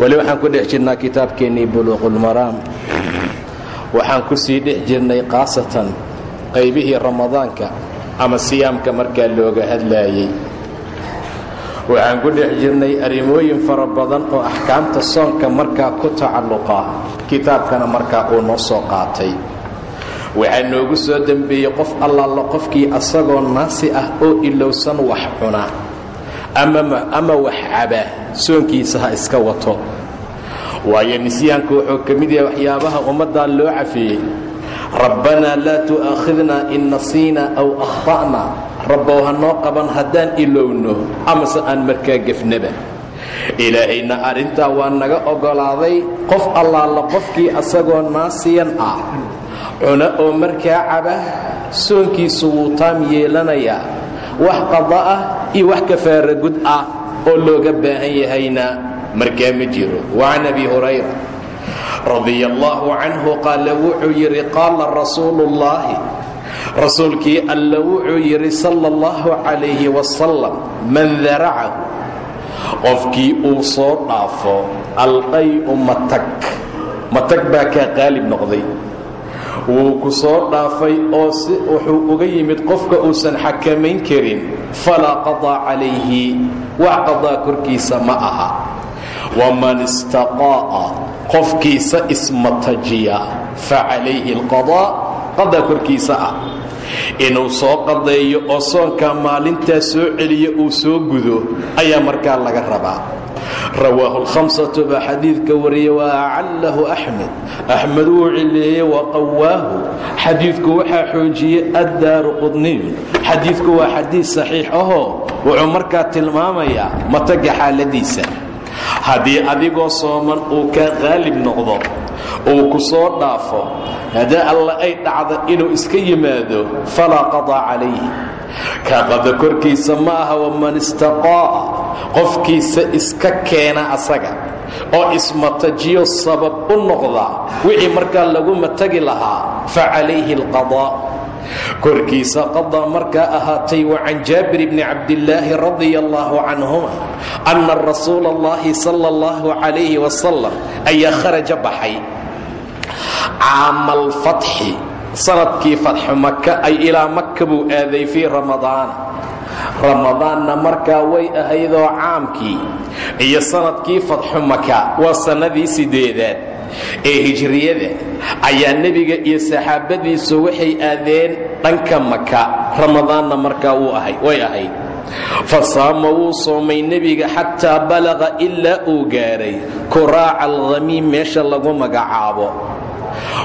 weli waxaan ku dhex jirnaa kitaabkeennii buluuqulmaraam waxaan ku sii dhex jirnay khaasatan qaybihii ramadaanka ama siyaamka markaa looga hadlaayey. Waxaan ku dhex jirnay arrimooyin fara badan oo axkaamta soonka markaa ku tacalluqa kitaabkana markaa uu noo soo qaatay. Waxaa noogu soo dembeeyey qof allaala qofkii asagoo naasi ah oo ilowsan wax cuna ama wax caba soonkiisa ha iska wato. Waayo nisyaanku wuxuu ka mid yahay waxyaabaha ummaddan loo cafeeyey rabbanaa laa tu'aakhidna in nasiina aw akhta'na. Rabbow ha noo qaban haddaan ilowno amase aan markaa gefnaba. Ilaahayna arrintaa waa naga oggolaaday qof allaala qofkii asagoo naasiyan ah. Cuna oo markaa caba soonkiisu wuu taam yeelanayaa. Wax qada ah iyo wax kafaara gud ah oo looga baahan yahayna markaa ma jiro. Wacan abi hurayra radia allaahu canhu qaala wuxuu yidhi qaala rasuulu ullaahi rasuulkii alla wuxuu yidhi sala allahu calayhi wasalam man daracahu qofkii uu soo dhaafo alqay'u matag matag baa kaa qaalib noqday. Wuu ku soo dhaafay oo si wuxuu uga yimid qofka uusan xakamayn karin. Falaa qadaa calayhi wax qadaa korkiisa ma aha. Waman istaqaa'a qofkiisa ismatajiya fa calayhi alqadaa qadaa korkiisa ah. Inuu soo qadeeyo oo soonkaa maalintaa soo celiyo uu soo gudo ayaa markaa laga rabaa. Rawaahu lhamsatu baa xadiidka wariyey wa acallahu axmed axmed wuu cileeyey wa qawaahu xadiidku waxaa xoojiyey addaaru qudniyu. Xadiidku waa xadiid saxiix ahoo wuxuu markaa tilmaamayaa mataga xaaladiisa. Haddii adigoo sooman uu kaa qaalib noqdo uu ku soo dhaafo haddii alla ay dhacdo inuu iska yimaado falaa qadaa calayhi. Kaa qada korkiisa ma aha waman istaqaa'a qofkiisa iska keena asaga. Oo ismatajiyo sabab u noqda wixii markaa lagu matagi lahaa fa calayhi alqadaa korkiisa qadaa markaa ahaatay wa can jaabir bni cabdillaahi radia allaahu canhuma anna rasuula allahi sala allahu calayhi wasalam ayaa kharaja baxay. Caama alfatxi sannadkii fatxu maka ay ilaa maka buu aaday fii ramadaana ramadaanna markaa way ahaydoo caamkii iyo sannadkii fatxu maka waa sannadii sideedaad ee hijriyada ayaa nebiga iyo saxaabadiisu waxay aadeen dhanka maka ramadaanna markaa way ahayd. Fa saama wuu soomay nebiga xataa balaqa ilaa uu gaaray. Kuraaca alkhamiim meesha lagu magacaabo.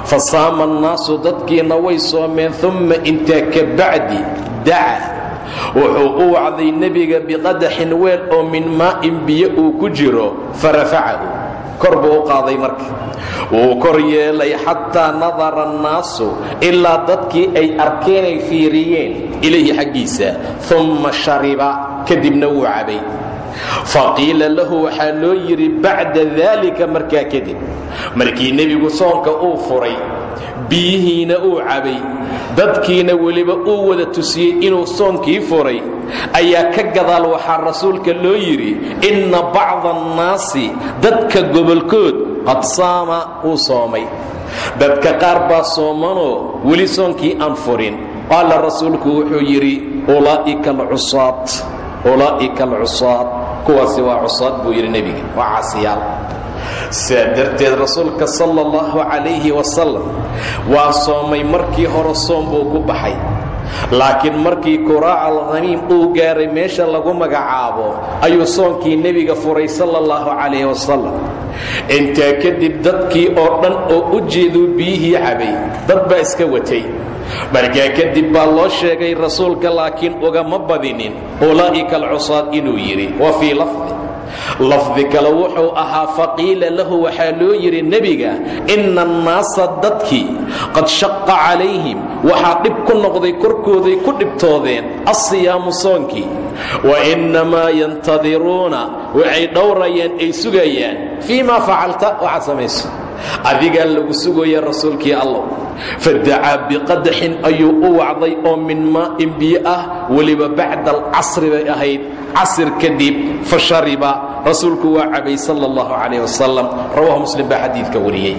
Fa saama annaasu dadkiina way soomeen umma intaa ka bacdi daca. Wuxuu u wacday nebiga biqadaxin weel oo min maa'in biyo uu ku jiro fa rafacahu kor buu u qaaday marka. Wuu kor yeelay xataa nadara annaasu ilaa dadkii ay arkeenay fiiriyeen ilayhi xaggiisa umma shariba kadibna wuu cabay. Faqiila lahu waxaa loo yidhi bacda daalika markaa kadib. Markii nebigu soonka uu furay biyihiina uu cabay dadkiina weliba uu wada tusiyey inuu soonkii furay. Ayaa ka gadaal waxaa rasuulka loo yidhi inna bacda annaasi dadka gobolkood qad saama wuu soomay. Dadka qaar baa soomanoo weli soonkii aan furin. Qaala rasuulku wuxuu yidhi ulaa'ika alcusaad ulaa'ika alcusaad. Kuwaasi waa cusaad buu yidhi nebiga waa caasiyaal sidaa darteed rasuulka sala allahu calayhi wasalam waa soomay markii hore soom buu ku baxay. Laakiin markii kuraaca alkhamiim uu gaaray meesha lagu magacaabo ayuu soonkii nebiga furay sala allahu calayhi wasalam intaa kadib dadkii oo dhan oo u jeeduu biyihii cabay dad baa iska watay. Markaa kadib baa loo sheegay rasuulka laakiin ugama badinin ulaa'ika alcusaad inuu yidhi wa fii lafdi lafdi kale wuxuu ahaa faqiila lahu waxaa loo yidhi nebiga inna annaasa dadkii qad shaqa calayhim. Waxaa dhib ku noqday korkooday ku dhibtoodeen assiyaamu soonkii. Wa innamaa yantadiruuna waxay dhowrayaan ay sugayaan. Fii maa facalta waxaad samayso adigaa lagu sugaya rasuulkii allow fadacaa biqadaxin ayuu u wacday oo min maa'in biyo ah weliba bacda alcasri bay ahayd. Casir kadib fa shariba. Rasuulku waa cabay sala allahu calayh wasalam rawahu muslim baa xadiidka wariyey.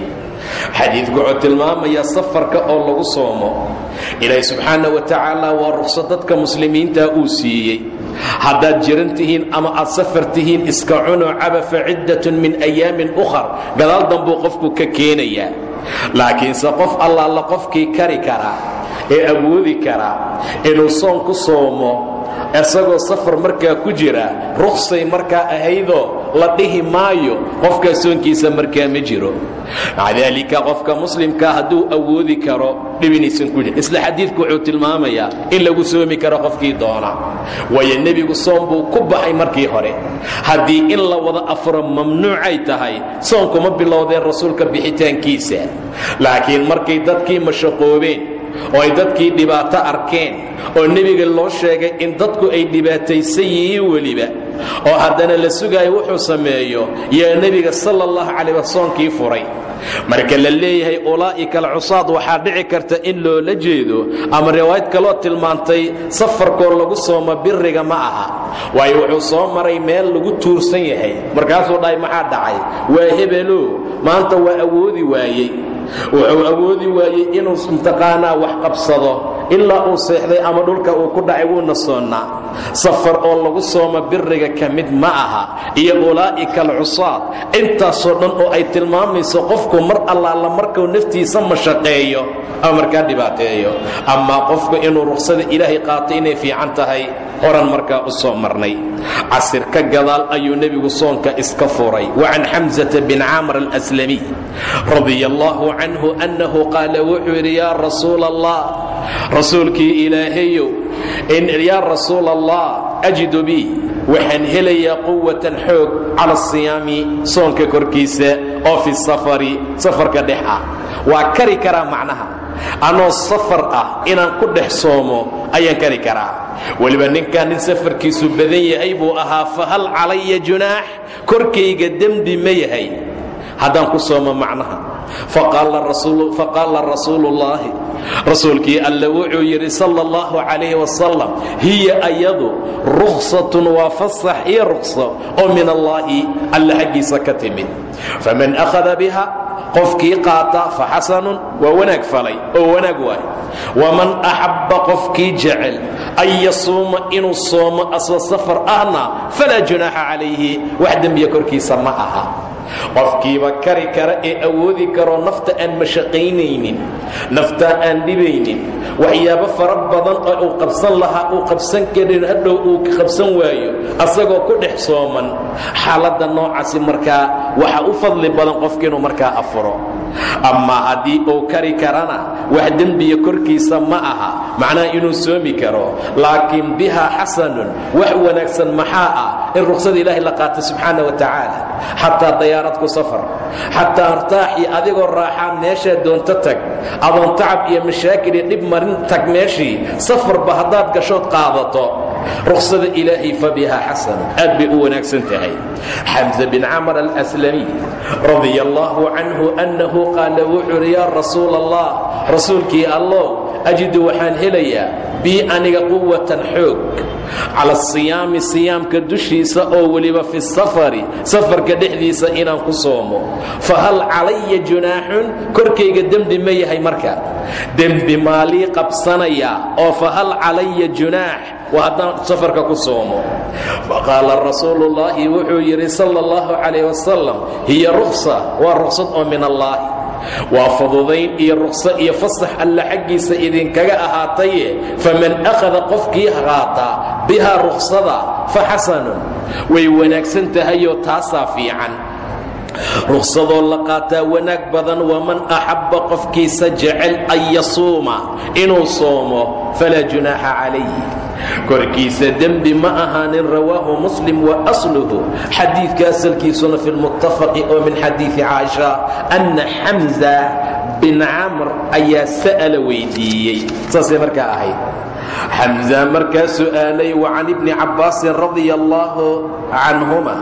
Xadiidku wuxuu tilmaamayaa safarka oo lagu soomo. Ilaahi subxaana wa tacaala waa ruqso dadka muslimiinta uu siiyey haddaad jiran tihiin ama aad safar tihiin iska cuno caba fa ciddatun min ayaamin ukhar. Gadaal dambuu qofku ka keenayaa. Laakiinse qof allaala qofkii kari karaa ee awoodi karaa inuu soon ku soomo isagoo safar markaa ku jira ruksay markaa ahaydoo la dhihi maayo qofkaa soonkiisa markaa ma jiro. Maca daalika qofka muslimkaa hadduu awoodi karo dhibinaysan ku jir isla xadiidku wuxuu tilmaamayaa in lagu soomi karo qofkii doona. Waayo nebigu soom buu ku baxay markii hore. Haddii in la wada afuro mamnuucay tahay soonkuma bilowdeen rasuulka bixitaankiisa. Laakiin markay dadkii mashaqoobeen oo ay dadkii dhibaato arkeen oo nebiga loo sheegay in dadku ay dhibaataysan yihiin weliba oo haddana la sugaayo wuxuu sameeyo yaa nebiga sala allahu calayh wa soonkii furay. Marka la leeyahay ulaa'ika alcusaad waxaa dhici karta in loola jeedo ama riwaayad kaloo tilmaantay safarkoo lagu soomo biriga ma aha. Waayo wuxuu soo maray meel lagu tuursan yahay. Markaasuu dhahay maxaa dhacay? Waa hebelo maanta waa awoodi waayey wuxuu awoodi waayey inuu mtaqaanaa wax qabsado ilaa uu seexday ama dhulka uu ku dhacay wuuna soonnaa safar oo lagu sooma biriga ka mid ma aha iyo ulaa'ika alcusaad. Intaasoo dhan oo ay tilmaamayso qofku mar allaala markuu naftiisa mashaqeeyo ama markaa dhibaateeyo. Amaa qofku inuu ruqsada ilaahay qaato inay fiican tahay horan markaa u soo marnay. Casir ka gadaal ayuu nebigu soonka iska furay. Wa can bin caamr alaslamiy radia allahu canhu annahu qaala wuxuu yidhi yaa rasuula allah rasuulkii ilaahayow yaa rasuula allah ajidu bi waxaan helayaa quwatan xoog cala asiyaami soonka korkiisa oo fi safari safarka dhex ah. Waa kari karaa macnaha. Anoo safar ah inaan ku dhex soomo ayaan kari karaa. Weliba ninkaan nin safarkiisu badan yahay buu ahaa fahal calaya junaax korkayga dembi ma yahay. Haddaan ku soomo macnaha faqaala rasuulu ullaahi rasuulkii alle wuxuu yidhi sala allahu calayh wasalam hiya ayadu ruksatun waa fasax iyo rukso oo min allaahi alle xaggiisa ka timid. Faman akhada biha qofkii qaata fa xasanun waa wanaag falay oo wanaag waay. Waman axabba qofkii jecel an yasuuma inuu soomo asoo safar ahna falaa junaaxa korkiisa ma aha qofkiiba kari kara ee awoodi karoo nafta aan mashaqaynaynin naftaa aan dhibaynin waxyaabo fara badan oo uu qabsan lahaa uu qabsan karin hadhow uu qabsan waayo asagoo ku dhex sooman. Xaaladda noocaasi markaa waxa u fadli badan qofka inuu markaa afuro. Amaa haddii uu kari karana wax dembiya korkiisa ma aha macnaha inuu soomi karo. Laakiin bihaa xasanun wax wanaagsan maxaa ah in ruksada ilaahay la qaato subxaana wa tacaala xataa dayaaradku safar xataa artaaxii adigoo raaxaa meeshaa doonto tag adoon tacab iyo mashaakil iyo dhib marin tag meeshii safarba haddaad gashood qaadato ruksada ilaahay fa bihaa xasana aad bay u wanaagsan tahay. Xamza bin camr alaslamiy radia allaahu canhu annahu qaala wuxuu uhi yaa rasuula allah rasuulkii allow ajidu waxaan helayaa bii aniga quwatan xoog cala asiyaami siyaamka dushiisa oo weliba fi safari safarka dhexdiisa inaan ku soomo. Fa hal calaya junaaxun? Korkayga dembi ma yahay marka. Dembi maalii qabsanaya oo fa hal calaya junaax? Waa haddaan safarka ku soomo. Faqaala rasuulu llaahi wuxuu yidhi sala allahu calayh wasalam hiya ruksa waa ruksad oo min allaahi. Waa fududayn iyo rukso iyo fasax alla xaggiisa idinkaga ahaataye faman akhada qofkii qaata bihaa ruksada fa xasanun. Way wanaagsan tahayoo taasaa fiican. Ruksadoo la qaataa wanaag badan waman axabba qofkiisa jecel an yasuuma inuu soomo falaa junaaxa calayh korkiisa dembi ma ahaanin rawaahu muslim wa asluhu. Xadiidka asalkiisuna fi lmuttafaqi oo min xadiidi caaisha anna xamza bin camr ayaa sa'ala weydiiyey. Saasay markaa ahayd. Xamza markaa su'aalay wa can ibni cabbaasin radia allaahu canhuma.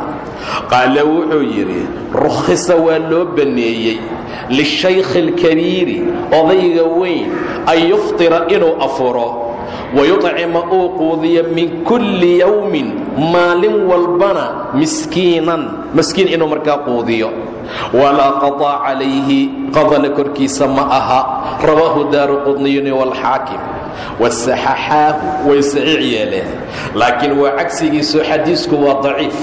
Qaala wuxuu yidhi rukhisa waa loo banneeyey lishaykhi alkabiiri odayga weyn an yuftira inuu afuro wayuطcima uu quudiyo min kulli yowmin maalin walbana miskiinan maskiin inuu markaa quudiyo walaa qaطaa calayhi qadana korkiisa ma aha. Rawaahu daaru qudniyuni wاlxaakim wasaxaxaahu way saxiix yeeleen. Laakiin waa cagsigiisu xadiisku waa daciif.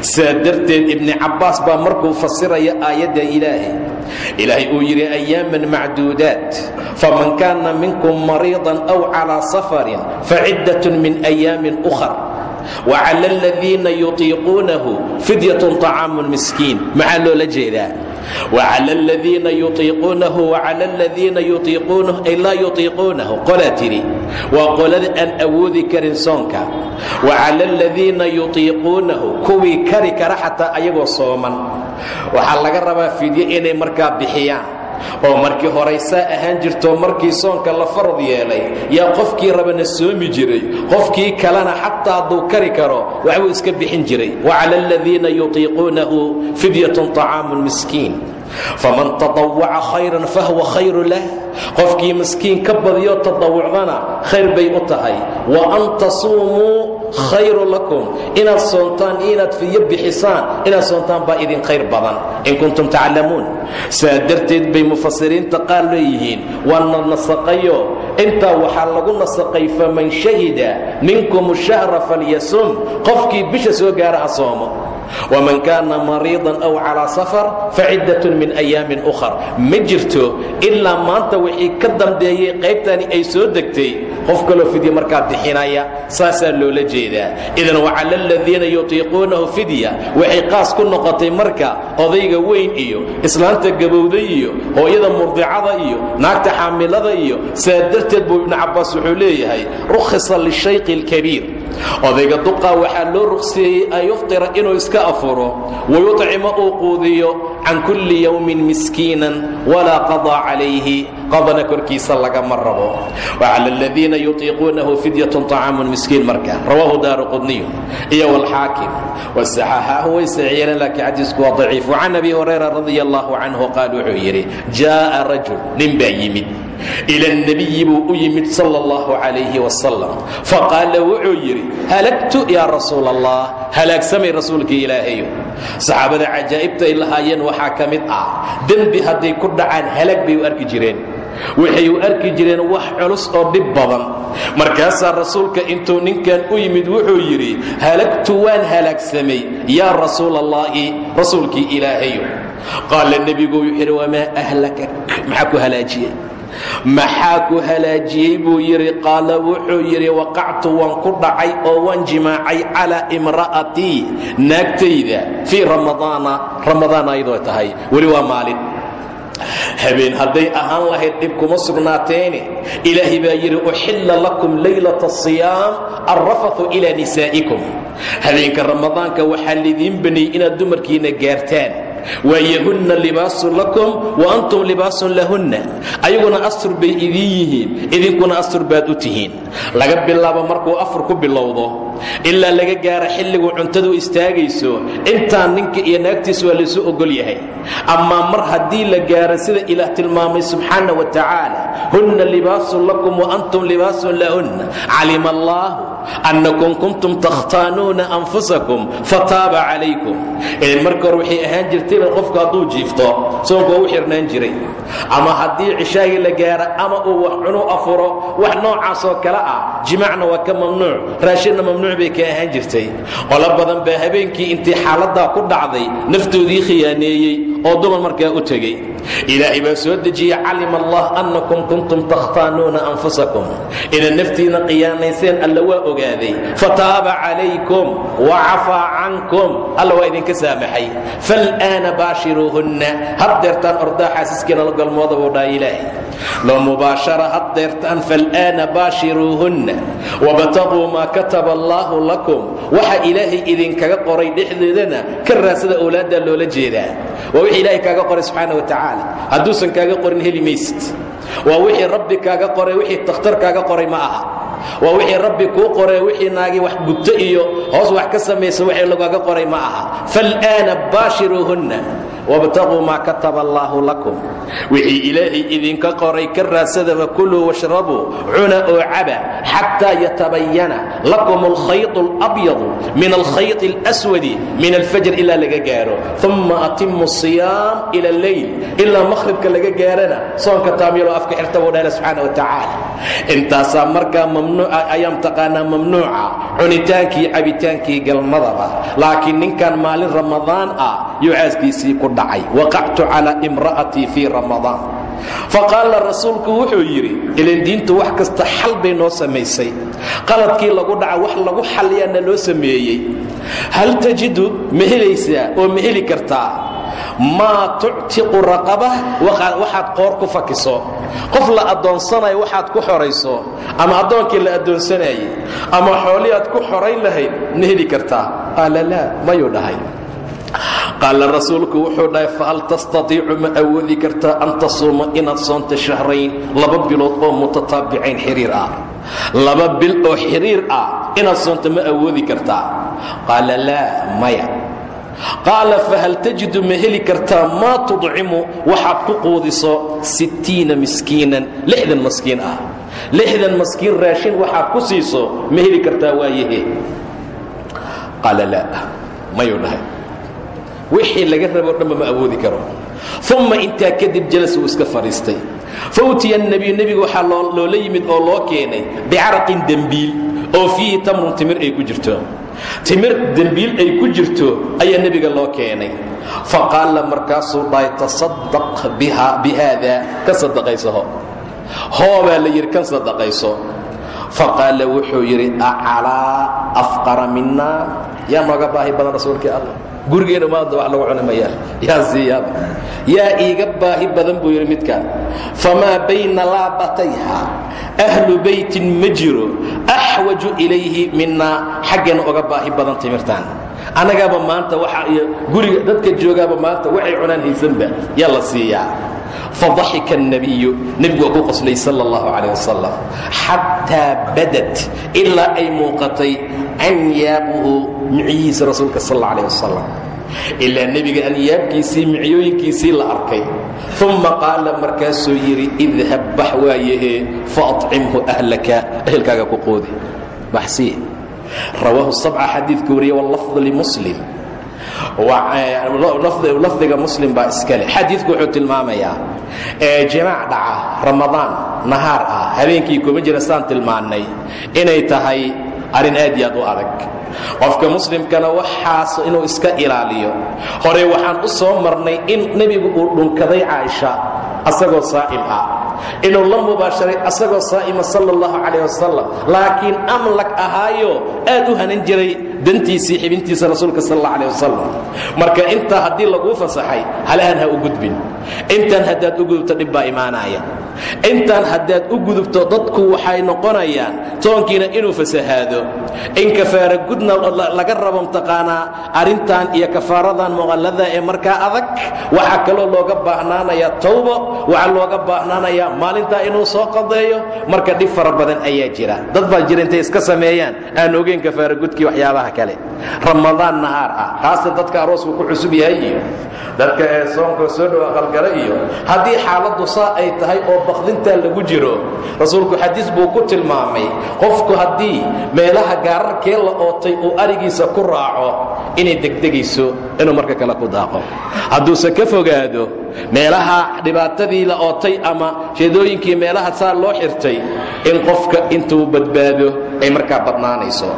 Saa darteed ibni cabbaas baa markuu fasiraya aayadda ilaahay. Ilaahay uu yidhi ayaaman macduudaat faman kaana minkum mariidan aw calaa safarin faciddatun min ayaamin ukhar wacala aladiina yutiiquunahu fidyatun طacaamu miskiin maxaa loola jeedaa? Wacala aladiina yutiiquunahu wacala aladiina yutiiquunahu ay laa yutiiquunahu qolaa tidhi waa qolada aan awoodi karin soonka. Wacala aladiina yutiiquunahu kuwii kari kara xataa ayagoo sooman. Waxaa laga rabaa fidyo inay markaa bixiyaan oo markii horaysaa ahaan jirto markii soonka la farad yeelay yaa qofkii rabana soomi jiray qofkii kalena xataa hadduu kari karo waxbuu iska bixin jiray. Wacala aladiina yutiiquunahu fidyatun طacaamu miskiin. Faman taطawaca khayran fahuwa khayru lah. Qofkii miskiin ka badiyo tadawucdana khayr bay u tahay. Wa an tasuumuu khayru lakum. Inaad soontaan iyo inaad fiyo bixisaan inaad soontaan baa idin khayr badan in kuntum taclamuun. Saa darteed bay mufasiriinta qaar leeyihiin waana nasaqayo. Intaa waxaa lagu nasaqay faman shahida minkum shahra falyasum. Qofkii bisha soo gaara ha waman kaana mariidan aw calaa safar faciddatun min ayaamin ukhar ma jirto ilaa maanta wixii ka dambeeyey qaybtani ay soo degtay qof kaloo fidya markaa bixinaya saasaa loola jeedaa idan wacala aladiina yutiiquunahu fidya waxay qaas ku noqotay marka odayga weyn iyo islaanta gabowday iyo hooyada murdicada iyo naagta xaamilada iyo saa darteed buu ibnu cabbaas wuxuu leeyahay rukhisa lishayqi alkabiir odayga duqaa waxaa loo ruqseeyey an yuftira inuu iska afuro wayuطcima uu quudiyo can kulli yowmin miskiinan walaa qaضaa calayhi qadana korkiisa lagama rabo wacala aladiina yutiiquunahu fidyatun طacaamu miskiin marka rawaahu daaru qudniyu iyo wlxaakim wasaxaxaahu way saxiyeeleen laakiin xadiisku waa daciif wacan abi hurayra radi allahu canhu qaal wuxuu yidhi jaaءa rajul nin baa yimid ila اnebiyi buu u yimid sal اllahu calayhi wasalam faqaala wuxuu yidhi halagtu yaa rasuul allah halaagsamay rasuulkii ilaahayo saxaabada cajaa'ibta ay lahaayeen waxaa ka mid ah dembi hadday ku dhacaan halag bay u arki jireen waxay u arki jireen wax culus oo dhib badan. Markaasaa rasuulka intuu ninkan u yimid wuxuu yidhi halagtu waan halaagsamay yaa rasuul allaahi rasuulkii ilaahayo. Qaala nebigu wuxuu yidhi wamaa ahlakak maxaa ku halaajiyey? Maxaa ku halaajiyey? buu yidhi. Qaala wuxuu yidhi waqactu waan ku dhacay oo waan jimaacay calaa imra'atii naagtayda fii ramadaana. Ramadaan ayadoo tahay. Weli waa maalin habeen hadday ahaan lahayd dhib kuma sugnaateene ilaahay baa yidhi uxilla lakum laylata asiyaam alrafathu ilaa nisaa'ikum. Habeenka ramadaanka waxaa lidiin baniyey inaad dumarkiinna gaartaan waayahunna libaasun lakum wa antum libaasun lahunna. Ayaguna astur bay idiin yihiin idinkuna astur baad u tihiin. Laga bilaabo markuu afur ku bilowdo ilaa laga gaara xilliguu cuntadu istaagayso intaa ninka iyo naagtiis waa laysu ogol yahay. Amaa mar haddii la gaaro sida ilaah tilmaamay subxaana wa tacaala hunna libaasun lakum wa antum libaasun lahunna. Calima allaahu annakum kuntum takhtaanuuna anfusakum fataaba calaykum. Marka hore waxay ahaan jirtayba qofku hadduu jiifto soonku waa u xirnaan jiray ama haddii cishaagii la gaara ama uu wax cunu afuro wax noocaasoo kale ah jimaacna waa ka mamnuuc raashinna mamnuuc bay ka ahaan jirtay. Qolo badan baa habeenkii intii xaaladdaa ku dhacday naftoodii khiyaaneeyey oo dumar markaa u tegey ilaahay baa soo dejiyey calima allah annakum kuntum takhtaanuuna anfusakum. Inaad naftiina khiyaanayseen alla waa ogaaday fataaba calaykum wacafaa cankum. Alla waa idinka saamaxay. Fal'aana baashiruuhunna haddeertaan ordaa xaasiskiina la galmooda buu dhaha ilaahay. Loo mubaashara haddeertaan fal'aana baashiruuhunna wabtaquu maa kataba allaahu lakum. Waxa ilaahay idinkaga qoray dhexdeedana ka raasada owlaaddaa loola jeedaa. Waa wixii ilaahay kaaga qoray subxaana wa tacaala hadduusan kaaga qorin heli maysid. Waa wixii rabbi kaaga qoray wixii takhtar kaaga qoray ma aha. Waa wixii rabbi kuu qoray wixii naagii wax gudto iyo hoos wax ka samaysa wixii lagaaga qoray ma aha. Fal'aana baashiruuhunna wabtaquu maa kataba allaahu lakum. Wixii ilaahay idinka qoray ka raadsadaba kuluu washrabuu cuna oo caba xataa yatabayana lakum alkhaytu alabyadu min alkhayti alswadi min alfajr ilaa laga gaaro. Uma atimu siyaam ila alleyl ilaa maqhribka laga gaarana. Soonka taamyaloo afka xirta buu dhahla subxaana wa tacaala. Intaasaa markaa mamnuuca ayaa mtaqaanaa mamnuuca cunitaankii cabitaankii galmadaba. Laakiin ninkan maalin ramadaan ah yuu dhacay. Waqactu calى imra'atii fii ramadaan. Faqaala rasuulku wuxuu yidhi ilan diintu wax kasta xal bay noo samaysay. Qaladkii lagu dhaca wax lagu xaliyaana loo sameeyey. Hal tajidu ma helaysaa oo ma heli kartaa? Maa tuctiqu raqaba waxaad qoor ku fakiso. Qof la addoonsanayo waxaad ku xorayso ama addoonkii la addoonsanayey ama xoolii aad ku xorayn lahayd ma heli kartaa. Qaala laa mayuu dhahay qaala rasuulku wuxuu dhahay fahal tastatiicu ma awoodi kartaa an tasuuma inaad soonta shahrayn laba bilood oo mutataabicayn xiriir ah? Laba bil oo xiriir ah inaad soonta ma awoodi kartaa? Qaala laa maya. Qaala fahal tajidu ma heli kartaa? Maa tudcimu? Waxaad ku quudiso sittiina miskiinan lixdan maskiin ah. Lixdan maskiin raashin waxaad ku siiso ma wixii laga rabo o dhanba ma awoodi karo. Uma intaa kadib jalas uu iska fadhiistay. Fautiya nebiyu nebigu waxaa loola yimid oo loo keenay bicaraqin dembiil oo fiihi tamrun timir ay ku jirto. Timir dembiil ay ku jirto ayaa nebiga loo keenay. Faqaala markaasuu dhahay tasadaq bihaada ka sadaqaysaho hoobaa la yidhi kan sadaqayso faqaala wuxuu yidhi acalaa afqara minaa yaa nooga baahi badan rasuulkii allah gurigeena maanta wax lagu cuni mayaa yaa siiyaaba yaa iiga baahi badan buu yidhi midkaan famaa bayna laabatayha ahlu beytin ma jiro axwaju ilayhi minaa xaggeena uga baahi badan timirtaan annagaaba maanta waxa iyo guriga dadka joogaaba maanta waxay cunaan haysanba yaa la siiyaa fadaxika الnabiyu nebigu waa ku qoslay sal اllahu calayh wasalam xataa badat ilaa ay muuqatay canyaabuhu miciyihiisa rasuulka sal اlla alayh wasalam ilaa nebiga anyaabkiisii micyooyinkiisii la arkay. Uma qaala markaasuu yidhi idhab bax waayahe faacimhu ahlaka. Ehelkaaga ku qoodi. Baxsii rawaahu sabca xadiidka wariye wlafd limuslim lafdiga muslim baa iskale xadiidku wuxuu tilmaamayaa jimaac dhaca ramadaan nahaar ah habeenkii kuma jira saan tilmaannay. Inay tahay arrin aad iyo aad u adag. Qofka muslimkana waxaas inuu iska ilaaliyo. Hore waxaan u soo marnay in nebigu uu dhunkaday caaisha asagoo saa'im ah. Inuu la mubaasharay asagoo saa'ima sala allahu calayh wasalam laakiin amlag ahaayo aad u hanan jiray dantiisii xibintiisa rasuulka sal alla wasalam marka intaa haddii laguu fasaxay halahan ha u gudbin. Intaan haddaad u gudubto dhib baa imaanaya. Intaan haddaad u gudubto dadku waxay noqonayaan toonkiina inuu fasahaado. In kafaara gudna laga rabo mtaqaanaa arrintan iyo kafaaradan muqallada ee markaa adag waxaa kaloo looga baahnaanayaa tawbo waxaa looga baahnaanayaa maalintaa inuu soo qadeeyo. Marka dhib fara badan ayaa jira. Dad baa jira intay iska sameeyaan. Aan ogeyn kafaara gudkii waxyaabaha kale. Ramadaan nahaar ah khaasan dadka aroosku ku cusub yahay iyo dadka ee soonka soo dhowa qalgala iyo haddii xaaladdu saa ay tahay oo bakdintaa lagu jiro rasuulku xadiis buu ku tilmaamay qofku haddii meelaha gaararkee la ootay uu arigiisa ku raaco inay degdegayso inuu marka kale ku daaqo. Hadduuse ka fogaado meelaha dhibaatadii la ootay ama jeedooyinkii meelaha saa loo xirtay in qofka intuu badbaado ay markaa badnaanayso.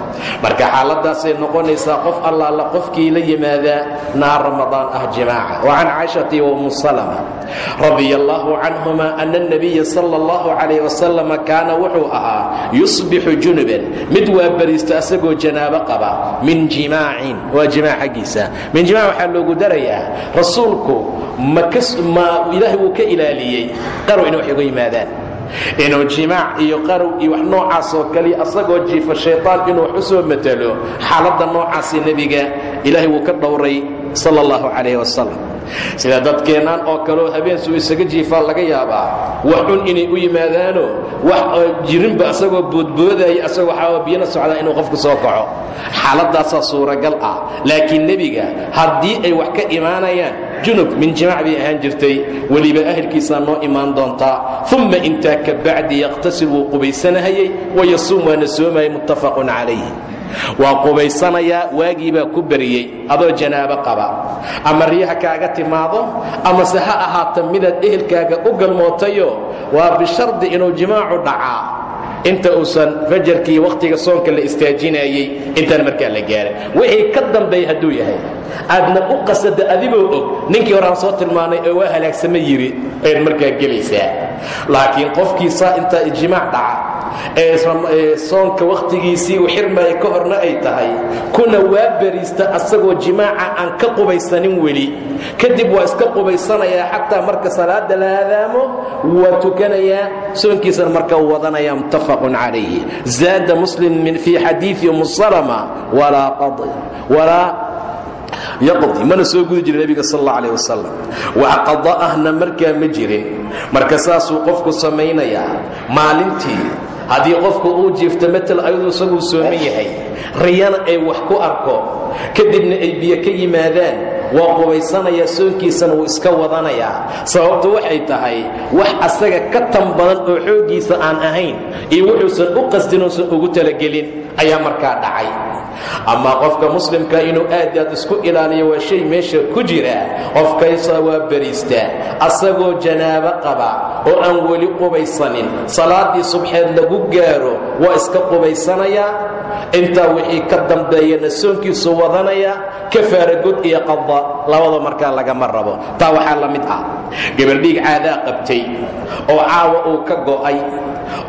Marka xaaladaasay noqonaysaa qof allaala qofkii la yimaada naar ramadaan ah jimaaca wa can caishati wamu salama radia allaahu canhuma ana اnabiya sala اllahu calayh wasalam kaana wuxuu ahaa yusbixu junuban mid waa bariista asagoo janaabo qaba min jimaacin waa jimaac xaggiisa. Min jimaac waxaa loogu darayaa rasuulku ma ilaahay wuu ka ilaaliyey qarow inay wax uga yimaadaan inuu jimaac iyo qarow iyo wax noocaas oo kaliya asagoo jiifa shayطaan inuu wax u soo matalo xaaladda noocaasi nebiga ilaahay wuu ka dhowray sal اllahu calayh wasalam sida dadkeennaan oo kaleo habeensu isaga jiifaa laga yaabaa wax xun inay u yimaadaano wax jirinba asagoo boodboodaya asagoo waxaa biyana socdaa inuu qofku soo kaco. Xaaladaasaa suuragal ah laakiin nebiga haddii ay wax ka imaanayaan junub min jimaac bay ahaan jirtay weliba ahelkiisaa noo imaan doontaa. Uma intaa ka bacdi yaqtasil wuu qubaysanahayey wayasuum waana soomayay muttafaqun calayh waa qubaysanayaa waagii baa ku beriyey adoo janaabo qaba. Ama riyaha kaaga timaado amase ha ahaata midaad ehelkaaga u galmootayo waa bishardi inuu jimaacu dhacaa inta uusan fajarkii wakhtiga soonka la istaajinayey intaan markaa la gaarin wixii ka dambeeya hadduu yahay aadna u qasada adigoo og ninkii hore aan soo tilmaanay oo waa halaagsama yidhi ayaad markaa gelaysaa. Laakiin qofkii intaa ijmaac dhaca soonka wakhtigiisii u xirmaya ka horna ay tahay. Kuna waa beriista asagoo jimaaca aan ka qubaysanin weli. Kadib waa iska qubaysanayaa xataa marka salaada la aadaamo waa tukanayaa soonkiisana marka u wadanaya muttafaqun calayhi. Zaada muslim fii xadiidi umu salama walaa yaqdi. Mana soo gudi jirin nebiga sal alla alih wasalam wax qada ahna markaa ma jirin marka saasuu qofku samaynayaa maalintii haddii qofku uu jiifto matal ayaduu isaguu sooman yahay riyana ay wax ku arko kadibna ay biyo ka yimaadaan waa qubaysanayaa soonkiisana wuu iska wadanayaa. Sababtu waxay tahay wax asaga ka tan badan oo xooggiisa aan ahayn iyo wuxuusan u qastin uusan ugu talagelin ayaa markaa dhacay ama qofka muslimka inuu aad aad isku ilaaliyo waa shay meesha ku jira. Qofkaysa waa beriistaa asagoo janaabo qaba oo aan weli qubaysanin. Salaaddii subxeed lagu gaaro waa iska qubaysanayaa intaa wixii ka dambeeyana soonkiisu wadanaya kafaaragod iyo qada labada markaa lagama rabo. Taa waxaa la mid ah gabardhiig caadaa qabtay oo caawa uu ka go'ay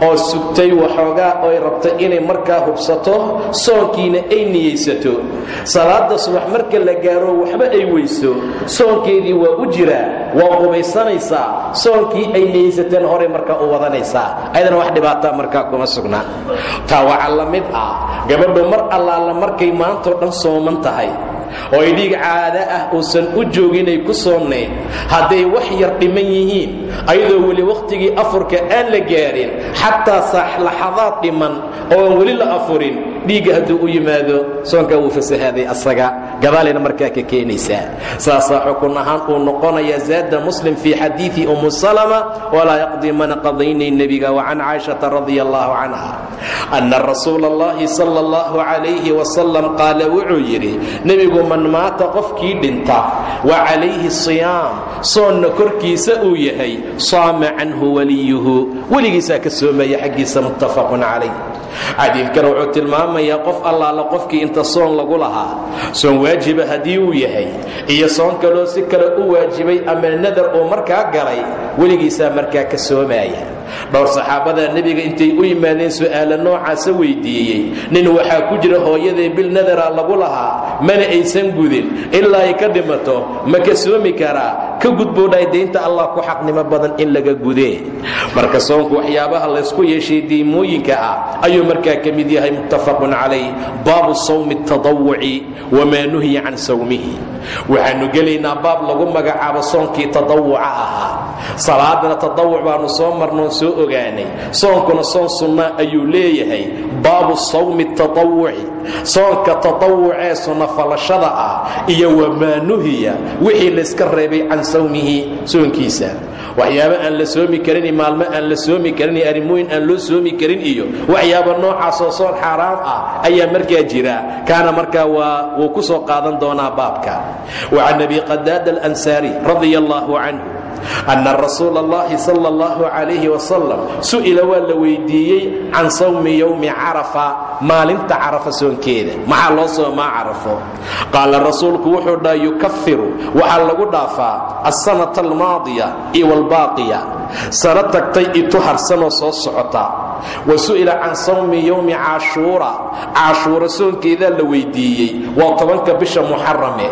oo sugtay waxoogaa oy rabtay inay markaa hubsato soonkiina ay niyeysato. Salaada subax marka la gaaro waxba ay weyso soonkeedii waa u jiraa waa qubaysanaysaa soonkii ay niyeysateen horey markaa u wadanaysaa. Ayadana wax dhibaataa markaa kuma sugna. Taa waxaa la mid ah gabadhu mar allaala markay maantao dhan sooman tahay oo ay caada ah uusan u jooginay ku soonnayn hadday wax yar dhiman yihiin ayadoo weli wakhtigii afurka aan la gaarin xataa saaxlaxadaad dhiman oo aan weli la afurin dhiigga hadduu u yimaado soonkaa wuu fasahaaday asaga gadaalayna markaa ka keenaysaa. Saasaa xukun ahaan uu noqonayaa zaada muslim fii xadiidi umu salama walaa yaqdii mana qadaynay nebiga wa can caaishata radia allahu canha anna rasuula allahi sala allahu calayhi wasalam qaala wuxuu yidhi nebigu man maata qofkii dhinta wa calayhi siyaam soonna korkiisa uu yahay saama canhu waliyuhu. Weligiisaa ka soomaya xaggiisa muttafaqun calayh xadiidkan wuxuu tilmaamayaa qof allaala qofkii inta soon lagu lahaa. Soon waajiba haddii uu yahay iyo soon kaloo si kale u waajibay ama nadar uu markaa galay weligiisaa markaa ka soomaya dhowr saxaabadaa nebiga intay u yimaadeen su'aala noocaasa weydiiyey. Nin waxaa ku jira hooyadee bil nadara lagu lahaa mana aysan gudin. Ilaa ay ka dhimato ma ka soomi karaa ka gudboodhay daynta allah ku xaqnimo badan in laga gudee. Marka soonku waxyaabaha laysku yeeshay diimooyinka ah ayuu markaa ka mid yahay muttafaqun calayh. Baabu sawmi اtadawuci wamaa nuhiya can sawmihi waxaanu gelaynaa baab lagu magacaabo soonkii tadawuca ahaa. Salaadana tadawuc baanu soo marnoon soo ogaanay. Soonkuna soon sunnaa ayuu leeyahay. Baabu sawmi اtadawuci soonka tadawucee sunna falashada ah iyo wamaa nuhiya wixii layska reebay can sawmihi soonkiisa. Waxyaabo aan la soomi karin maalmo aan la soomi karin iyo arrimooyin aan loo soomi karin iyo waxyaaba noocaasoo soon xaaraam ah ayaa markaa jira. Kaana markaa waa wuu ku soo qaadan doonaa baabka can abi qadaada alansaari radia allahu canhu anna rasuula allahi sala allahu calayhi wasalam su'ila waa la weydiiyey can sawmi yowmi carafa maalinta carafa soonkeeda. Maxaa loo soomaa carafo qaala rasuulku wuxuu dhaha yukafiru waxaa lagu dhaafaa alsanata almaadiya iyo walbaaqiya sano tagtay itu harsanoo soo socota wa su'ila can sawmi yowmi caashuura. Caashuura soonkeedaa la weydiiyey waa tobanka bisha muxarame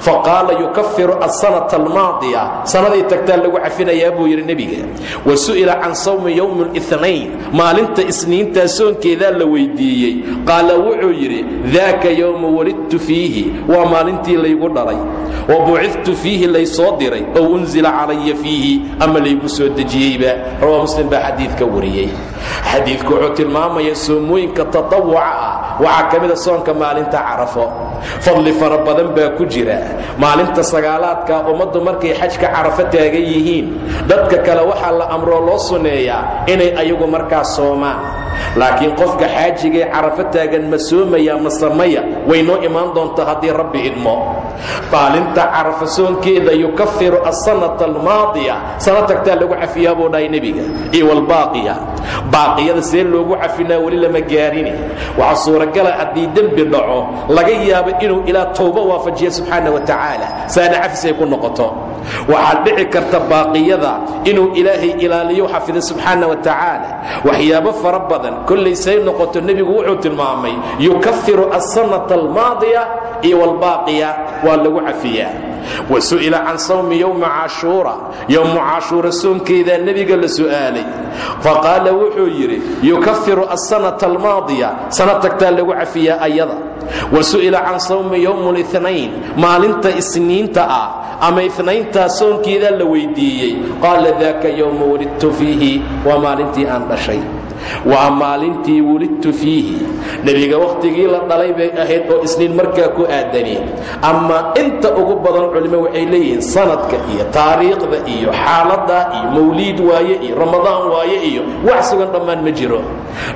fa qaala yukafiru alsanata almaadiya. Sanadii tagtaa lagu cafinayaa buu yidhi nebiga. Wa su'ila can sawmi yowmi linayn maalinta isniintaa soonkeedaa la weydiiyey. Qaala wuxuu yidhi daaka yowma walidtu fiihi. Waa maalintii laygu dhalay. Wa bucidtu fiihi laysoo diray. Ow unzila calaya fiihi. Ama laygu soo dejiyeyba. Rawaa muslim baa xadiidka wariyey xadiidku wuxuu tilmaamaya soomooyinka tatawuca ah. Waxaa ka mida soonka maalinta carafo fadli fara badan baa ku jira. Maalinta sagaalaadka ummaddu markay xajka carafo taagan yihiin dadka kale waxaa la amroo loo sunneeyaa inay ayagu markaa soomaan. Laakiin qofka xaajigae carafo taagan ma soomaya ma samaya way noo imaan doontaa haddii rabbi idmo. Maalinta carafo soonkeeda yukafiru asanata almaadiya sana tagtaa lagu cafiyaa buu dhahay nebiga iyo walbaaqiya baaqiyada see loogu cafinaa weli lama gaarine waxaa suuragala haddii dembi dhaco laga yaabo inuu ilaa towba waafajiya subxaana wa tacaala. Saana cafis ay ku noqoto. Waxaad dhici karta baaqiyada inuu ilaahay ilaaliyo xafido subxaana wa tacaala. Waxyaabo fara badan. Kollay say noqoto nebigu wuxuu tilmaamay yukafiru asanata almaadiya iyo walbaaqiya. Waa lagu cafiyaa wa su'ila can sawmi yowma caashuura. Yowmu caashuura soonkeedaa nebiga la su'aalay. Faqaala wuxuu yidhi yukafiru asanata almaadiya. Sana tagtaa lagu cafiyaa ayada wa su'ila can sawmi yowmu linayn maalinta isniinta ah ama inayntaa soonkeedaa la weydiiyey. Qaala daaka yowma walidtu fiihi. Waa maalintii aan dhashay waa maalintii wulidtu fiihi. Nebiga wakhtigii la dhalay bay ahayd oo isniin markaa ku aadani. Ama inta ugu badan culimo waxay leeyihiin sanadka iyo taariikhda iyo xaaladda iyo mawliid waaye iyo ramadaan waaye iyo wax sugan dhammaan ma jiro.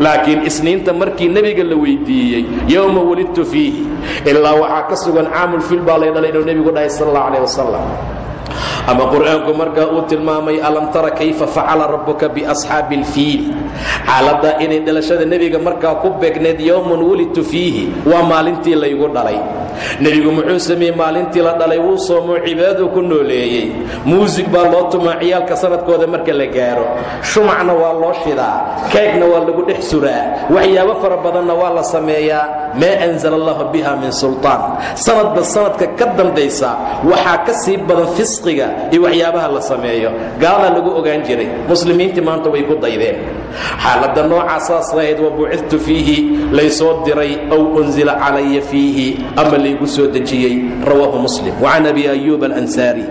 Laakiin isniinta markii nebiga la weydiiyey yowma wulidtu fiihi ilaa waxaa ka sugan caamulfil baa lay dhalay inuu nebigu dhahay sal allah calah wasalam ama qur'aanku markaa uu tilmaamay alam tara kayfa facala rabbuka biasxaabi اlfiili xaaladda inay dhalashada nebiga markaa ku beegneed yowman wulidtu fiihi waa maalintii laygu dhalay. Nebigu muxuu sameeyey maalintii la dhalay wuu soomoo cibaaduu ku nooleeyey. Muusig baa loo tumaa ciyaalka sanadkooda marka la gaaro. Shumacna waa loo shidaa keegna waa lagu dhex suraa. Waxyaabo fara badanna waa la sameeyaa. Maa anzala allahu biha min sulطaan sanadba sanadka ka dambaysa waxaa ka sii badan fisqiga iyo waxyaabaha la sameeyo. Gaalaa lagu ogaan jiray. Muslimiintii maanta way ku daydeen. Xaaladda noocaasaas ahayd wa bucidtu fiihi laysoo diray aw unzila calaya fiihi ama laygu soo dejiyey rawaahu muslim. Wacan abi ayuub alansaari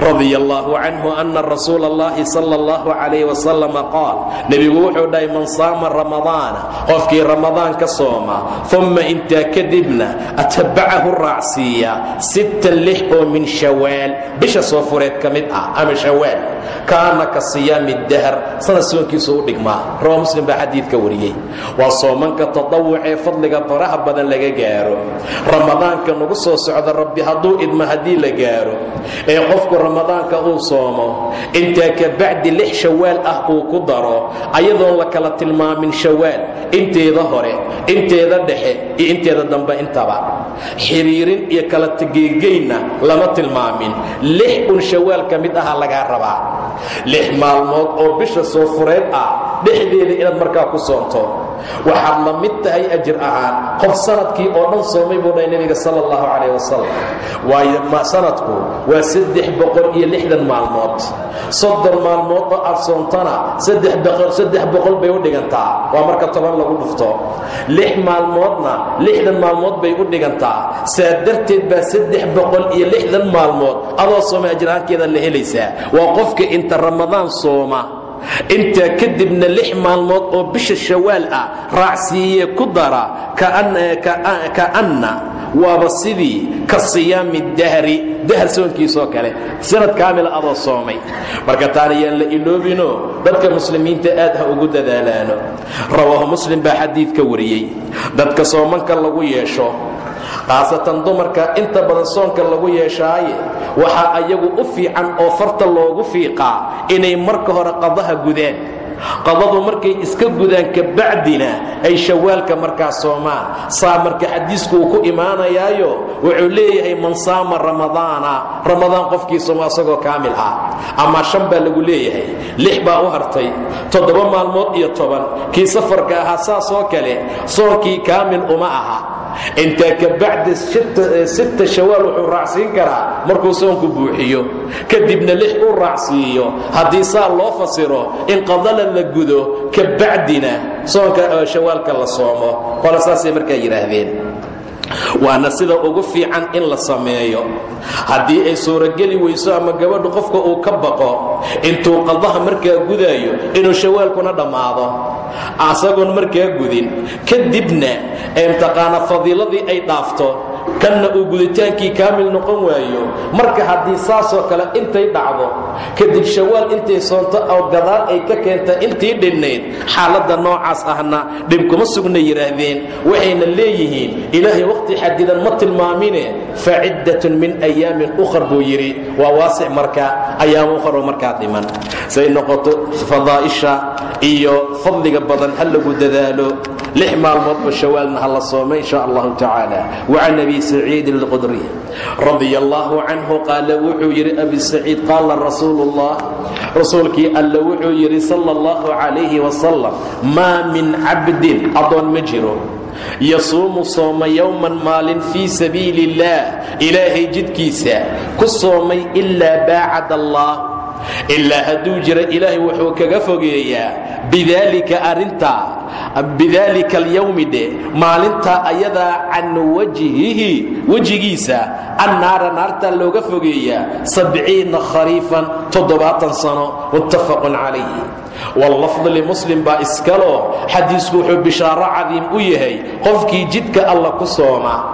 radi allahu canhu ana rasuula اllahi sala اllahu calayh wasalama qaal nebigu wuxuu dhahay man saama ramadaana qofkii ramadaan ka sooma uma intaa kadibna atabacahu raacsiiya sittan lix oo min shawaal bisha soo fureed ka mid ah ama shawaal kaana ka siyaami dahr sana soonkiisu u dhigmaa rawa muslim baa xadiidka wariyey. Waa soomanka tatawuc ee fadliga faraha badan laga gaaro. Ramadaanka nagu soo socda rabbi idmo haddii la gaaro. Ee ramadaanka uu soomo intaa ka bacdi lix shawaal ah uu ku daro ayadoon la kala tilmaamin shawaal inteeda hore inteeda dhexe iyo inteeda dambe intaba. Xiriirin iyo kala tegeegeynna lama tilmaamin. Lix un shawaal ka mid aha lagaa rabaa. Lix maalmood oo bisha soo fureed ah dhexdeeda inaad markaa ku soonto. Waxaad la mid tahay ajir ahaan qof sannadkii oo dhan soomay buu dhahay nebiga sala allahu calayh wasalam waayo sanadku waa saddex boqol iyo lixdan maalmood. Soddon maalmood oo aad soontana saddex boqol bay u dhigantaa. Waa marka toban lagu dhufto. Lix maalmoodna lixdan maalmood bay u dhigantaa. Saa darteed baa saddex boqol iyo lixdan maalmood adoo soomay ajiraankeeda la helaysaa. Waa qofka inta ramadaan sooma intaa kadibna lix maalmood oo bisha shawaal ah raacsiiye ku dara ka'anna waaba sidii ka siyaami dahri dahar soonkiisoo kale. Sanad kaamila adoo soomay. Marka taana yaan la iloobino dadka muslimiinta aad ha ugu dadaalaano. Rawaahu muslim baa xadiidka wariyey. Dadka soomanka lagu yeesho khaasatan dumarka inta badan soonka lagu yeeshaaye waxaa ayagu u fiican oo farta loogu fiiqaa inay marka hore qadaha gudaan. Qadadu markay iska gudaan kabacdina ay shawaalka markaa soomaan. Saa marka xadiisku uu ku imaanayaayo wuxuu leeyahay man saama ramadaana ramadaan qofkii sooma asagoo kaamil ah. Ama shan baa lagu leeyahay lix baa u hartay toddoba maalmood iyo toban. Kii safarka ahaa saasoo kale soonkii kaamil uma aha intaa kabacdi sita shawaal wuxuu raacsiin karaa markuu soonku buuxiyo. Kadibna lix uu raacsiiyo. Haddii saa loo fasiro in qadala la gudo kabacdina soonka shawaalka la soomo. Qole saasay markaa yidhaahdeen waana sida ugu fiican in la sameeyo. Haddii ay suurogeli weyso ama gabadhu qofka uu ka baqo intuu qadaha markaa gudaayo inuu shawaalkuna dhammaado. Asagoon markaa gudin. Kadibna imtiqaana fadiiladii ay dhaafto kanna uu guditaankii kaamil noqon waayo. Marka haddii saasoo kale intay dhacdo kadib shawaal intay soonto oo gadaal ay ka keenta intii dhinnayd xaaladda noocaas ahna dhib kuma sugna yidhaahdeen waxayna leeyihiin ilaahay waqti xadidan ma tilmaamine faciddatun min ayaamin ukhar buu yidhi. Waa waasic marka ayaam ukhar oo markaa dhiman. Say noqoto fadaa'isha iyo fadliga badan ha lagu dadaalo lix maalmoodba shawaalna ha la sooma in sha allahu tacaala. Wacan abi saciidin alqudri radia allahu canhu qaala wuxuu yidhi abi saciid qaala rasuulu rasuulkii alla wuxuu yidhi sala allahu calayhi wasalam maa min cabdin adoon ma jiro. Yasuumu sooma yowman maalin fii sabiili illaah ilaahay jidkiisa ku soomay ilaa baacad allah ilaa hadduu jira ilaahay wuxuu kaga fogeeyaa bidaalika arrintaa bidaalika alyowmi dhe maalintaa ayadaa can wajhihi wejigiisa annaara naartaa looga fogeeyaa sabciina khariifan toddobaatan sano muttafaqun calayh wallafdu limuslim baa iskaloo xadiisku wuxuu bishaaro cadiim u yahay qofkii jidka alla ku sooma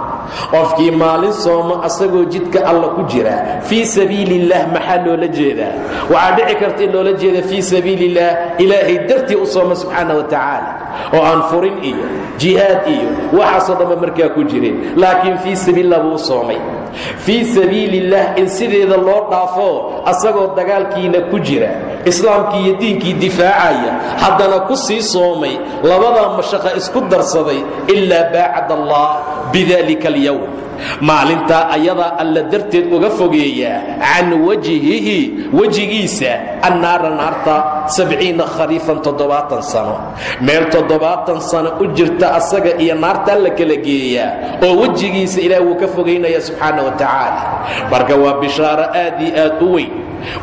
qofkii maalin sooma asagoo jidka alla ku jira fii sabiili illah maxaa loola jeedaa? Waxaa dhici karta in loola jeeda fii sabiili illah ilaahay dartii u sooma subxaana wa tacaala oo aan furin iyo jihaad iyo waxaasoo dhanba markaa ku jirin laakiin fii sabiilillah buu u soomay fii sabiili illah in sideeda loo dhaafo asagoo dagaalkiina ku jira islaamkii iyo diinkii difaacaya haddana ku sii soomay labadaa mashaqa isku darsaday ilaa baacad allah bidalika alyowm maalintaa ayadaa alla darteed uga fogeeyaa can wajhihi wejigiisa annaara naarta sabciina khariifan toddobaatan sano. Meel toddobaatan sano u jirta asaga iyo naartaa la kala geeyaa oo wejigiisa ilaah wuu ka fogaynaya subxaana wa tacaala. Marka waa bishaaro aad iyo aad u weyn.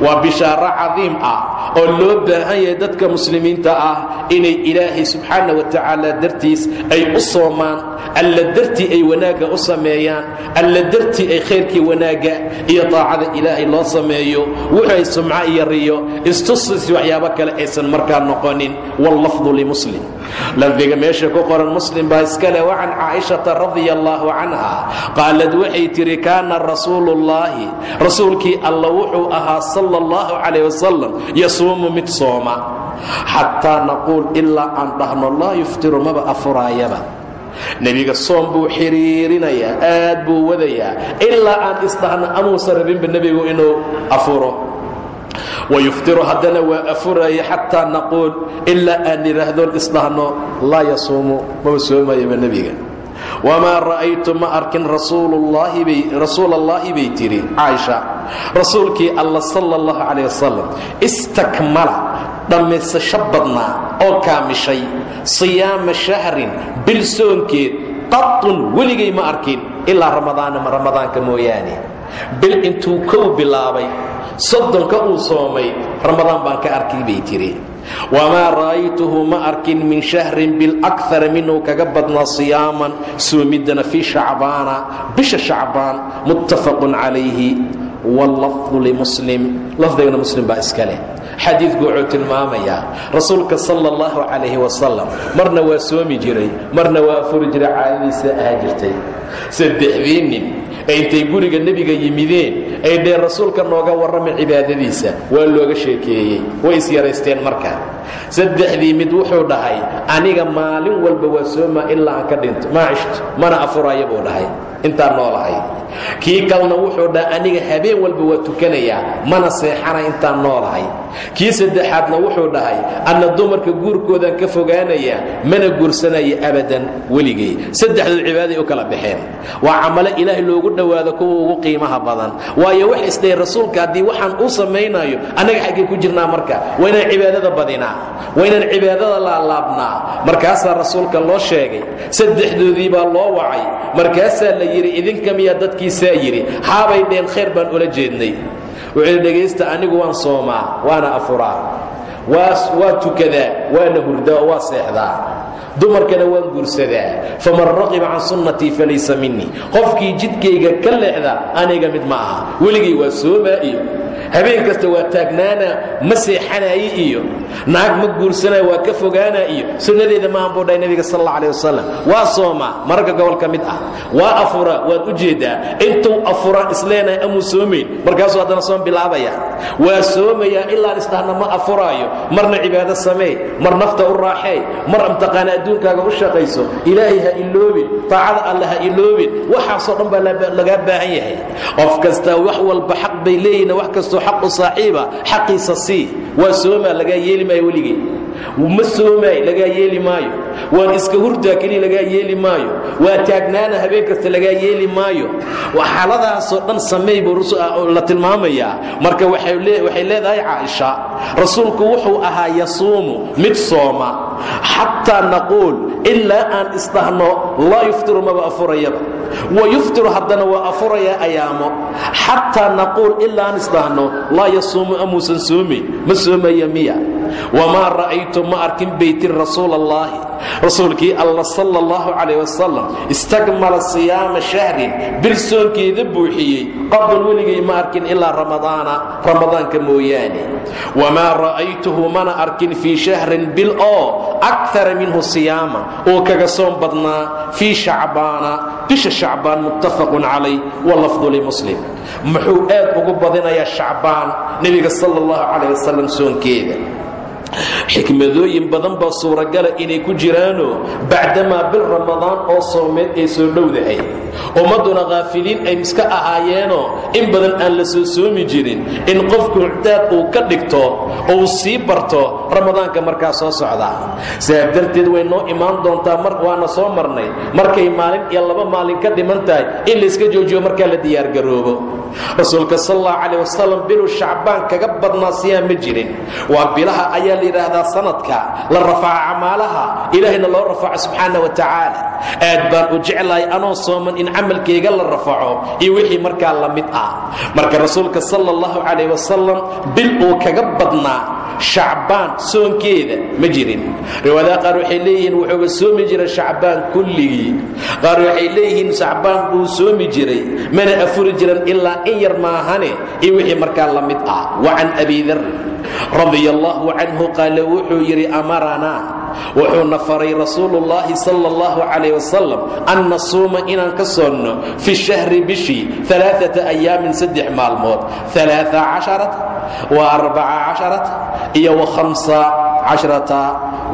Waa bishaaro cadiim ah oo loo baahan yahay dadka muslimiinta ah inay ilaahay subxaana wa tacaala dartiis ay u soomaan alla dartii ay wanaagga u sameeyaan alla dartii ay khayrkii wanaagga iyo taacada ilaahay loo sameeyo wuxuay sumco iyo riyo istusisi waxyaabo kale aysan markaa noqonin. Wallafdu limuslim lafdiga meesha ku qoran muslim baa iskale wacan caaishata radia allaahu canha qaalad waxay tidhi kaana rasuuluullaahi rasuulkii alla wuxuu ahaa sala allahu calayh wasalam yasuumu mid sooma xataa naquul ilaa aan dhahno laa yuftiru maba afuraayaba nebiga soom buu xiriirinayaa aad buu wadayaa ilaa aan isdhahno amuusan rabinba nebigu inuu afuro wayuftiru haddana waa afuraya xataa naquul ilaa aan idhaahdoon isdhahno laa yasuumu maba soomayaba nebiga. Wamaa ra'aytu ma arkin rasuul allaahi bay tidhi caaisha. Rasuulkii alla sala allahu calayh wasalam istakmala dhammaysasho badnaa oo kaamishay siyaama shahrin bil soonkeed qatun weligay ma arkin ilaa ramadaanama ramadaanka mooyaane. Bil intuu kow bilaabay soddonka uu soomay ramadaan baan ka arkay bay tidhi wamaa ra'aytuhu ma arkin min shahrin bilakara minhu kaga badnaa siyaaman soomiddana fii shacbaana bisha shacbaan muttafaqun calayhi wallafdu limuslim lafdigana muslim baa iska leh xadiidku wuxuu tilmaamayaa rasuulka sala allahu calayhi wasalam marna waa soomi jiray marna waa afuri jiray caadadiisa ahaa jirtay. Saddexdii nin ee intay guriga nebiga yimideen ay dheen rasuulka nooga warrama cibaadadiisa waa looga sheekeeyey way isyaraysteen marka. Saddexdii mid wuxuu dhahay aniga maalin walba waa soomaa ilaa aan ka dhinto maa cishto mana afuraya buu dhahay. Intaan noolahay kii kalena wuxuu dhaha aniga habeen walba waa tukanayaa mana seexana intaan noolahay. Kii saddexaadna wuxuu dhahay anna dumarka guurkoodaan ka fogaanayaa mana guursanaya abadan weligay saddexdood cibaaday u kala baxeen. Waa camalo ilaahay loogu dhowaado kuwa ugu qiimaha badan. Waayo wax isdhahay rasuulka haddii waxaan uu samaynayo annaga xaggee ku jirnaa marka. Waa inaan cibaadada badinaa waa inaan cibaadada laalaabnaa markaasaa rasuulka loo sheegay saddexdoodii baa loo wacay. Markaasaa la yidhi idinka miyaa dadkiisaa yidhi xaabay dheen khayr baan ula jeednay. Wuxuu dhegaysta anigu waan soomaa waana afuraa waa tukadaa waana hurdaa oo waa seexdaa dumarkana waan guursadaa. Faman raqiba can sunnatii falaysa minii qofkii jidkayga ka leexda aniga mid ma aha. Weligay waa soomaa iyo. Habeen kasta waa taagnaana ma seexanaayi iyo. Naag ma guursanaya waa ka fogaana iyo. Sunnadeeda maahan buu dhahay nebiga sal alla waa soomaa mararka gobol ka mid ah. Waa afura waad u jeeddaa intuu afuraan isleenahay amuu soomayn markaasuu haddana soon bilaabaya. Waa soomayaa ilaan isdhahna ma afuraayo. Marna cibaado samee mar nafta u raaxee mar amtaqaana adduunkaaga u shaqayso ilaahay ha iloobin taacada alle ha iloobin waxaasoo dhan baa lagaa baahan yahay. Qof kastaa wax walba xaq bay leeyihiin wax kastoo xaq u saaxiiba xaqiisa sii waa soomaa lagaa yeeli maayo weligee ma soomaay lagaa yeeli maayo. Waan iska hurdaa keliya lagaa yeeli maayo. Waa taagnaana habeen kasta lagaa yeeli maayo. Xaaladahaasoo dhan sameey buu la tilmaamayaa. Marka waxay leedahay caaisha rasuulku wuxuu ahaa yasuumu mid sooma. Xataa naquul ilaa aan isdhahno laa yuftiru maba afurayaba. Wa yuftiru haddana waa afurayaa ayaamo. Xataa naquul ilaa aan isdhahno laa yasuumu amuusan soomayn ma soomaya miya wamaa ra'aytu ma arkin baytin rasuul allaahi rasuulkii alla sala allahu calayh wasalam istakmala siyaama shahrin bil soonkeeda buuxiyey qabal weligay ma arkin ilaa ramadaana ramadaanka mooyaane wamaa ra'aytuhu mana arkin fii shahrin bil oo akara minhu siyaama oo kaga soon badnaa fii shacbaana bisha shacbaan muttafaqun calay walafdu limuslim muxuu aad ugu badinayaa shacbaan nebiga sala allahu calayh wasalam soonkeeda xikmadooyin badan baa suuragala inay ku jiraanoo bacdamaa bil ramadaan oo soomeed ay soo dhowdahay. Ummadduna khaafiliin ay iska ahaayeenoo in badan aan la soo soomi jirin in qofku muctaad uu ka dhigto ou sii barto ramadaanka markaa soo socda. Sidaas darteed way noo imaan doontaa mar waana soo marnay. Markay maalin iyo laba maalin ka dhiman tahay in layska joojiyo markaa la diyaargaroobo rasuulka sal allahu calah wasalam biluu shacbaan kaga badnaa siyaa ma jirin. Waa bilaha ayaa la sanadka la rafaaca camaalaha ilaahayna loo rafaaco subxaana wa tacaala. Aad baan u jeclahay anoo sooman in camalkayga la rafaco iyo wixii markaa la mid ah. Marka rasuulka sala allahu calayh wasalam bil uu kaga badnaa shacbaan soonkeeda ma jirin. Riwaadaha qaar waxay leeyihiin wuxuuba soomi jiray shacbaan kulligii. Qaar waxay leeyihiin shacbaan buu soomi jiray mana afuri jiran ilaa in yar maahane iyo wixii markaa la mid ah. Wa can radia allahu canhu qaala wuxuu yidhi amaranaa wuxuuna faray rasuulu llaahi sal allahu calayh wasalam an nasuuma inaan ka soonno fi shahri bishii alaaata ayaamin saddex maalmood. Alaa casharata wa arbaca casharata iyo wa hamsa casharata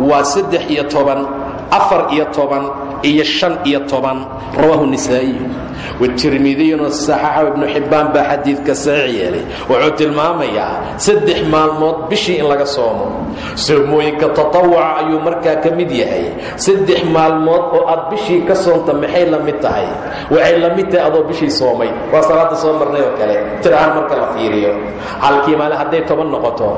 waa saddex iyo toban afar iyo toban iyo shan iyo toban watirmidiyuna saxaxahu ibnu xibbaan baa xadiidka saxiix yeelay. Wuxuu tilmaamayaa saddex maalmood bishii in laga soomo. Soomooyinka tatawuca ayuu markaa ka mid yahay. Saddex maalmood oo aad bishii ka soonta maxay la mid tahay? Waxay la mid tahay adoo bishii soomay. Waa salaada soo marnay oo kale. Tirahaan marka la fiiriyo. Halkii maalin hadday toban noqoto.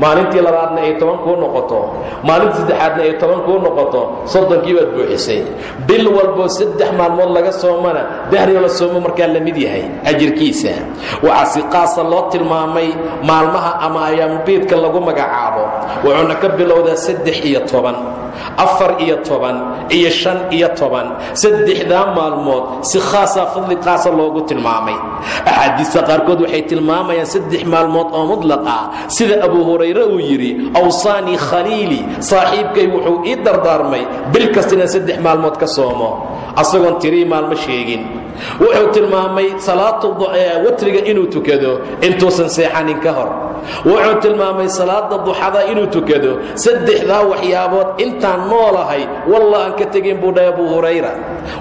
Maalintii labaadna ay toban kuu noqoto. Maalintii saddexaadna ay toban kuu noqoto. Soddonkii baad buuxisay bil walboo saddex maalmood laga soomana dahrioo la soomo markaa la mid yahay ajirkiisa. Waxaa si qaasa loo tilmaamay maalmaha ama ayaamubiidka lagu magacaabo. Wuxuuna ka bilowdaa saddex iyo toban afar iyo toban iyo shan iyo toban. Saddexdaa maalmood si khaasaa fadli qaasa loogu tilmaamay. Axaadiista qaarkood waxay tilmaamayaan saddex maalmood oo mudlaq ah. Sida abu hurayre uu yidhi awsaanii khaliili saaxiibkay wuxuu ii dardaarmay bil kasta inaan saddex maalmood ka soomo. Asagoon tirii maalmo sheegin wuxuu tilmaamay salaatu watriga inuu tukado intuusan seexanin ka hor. Wuxuu tilmaamay salaada duxada inuu tukado saddexdaa waxyaabood intaan noolahay wallah aan ka tegin buu dhahay abu hurayra.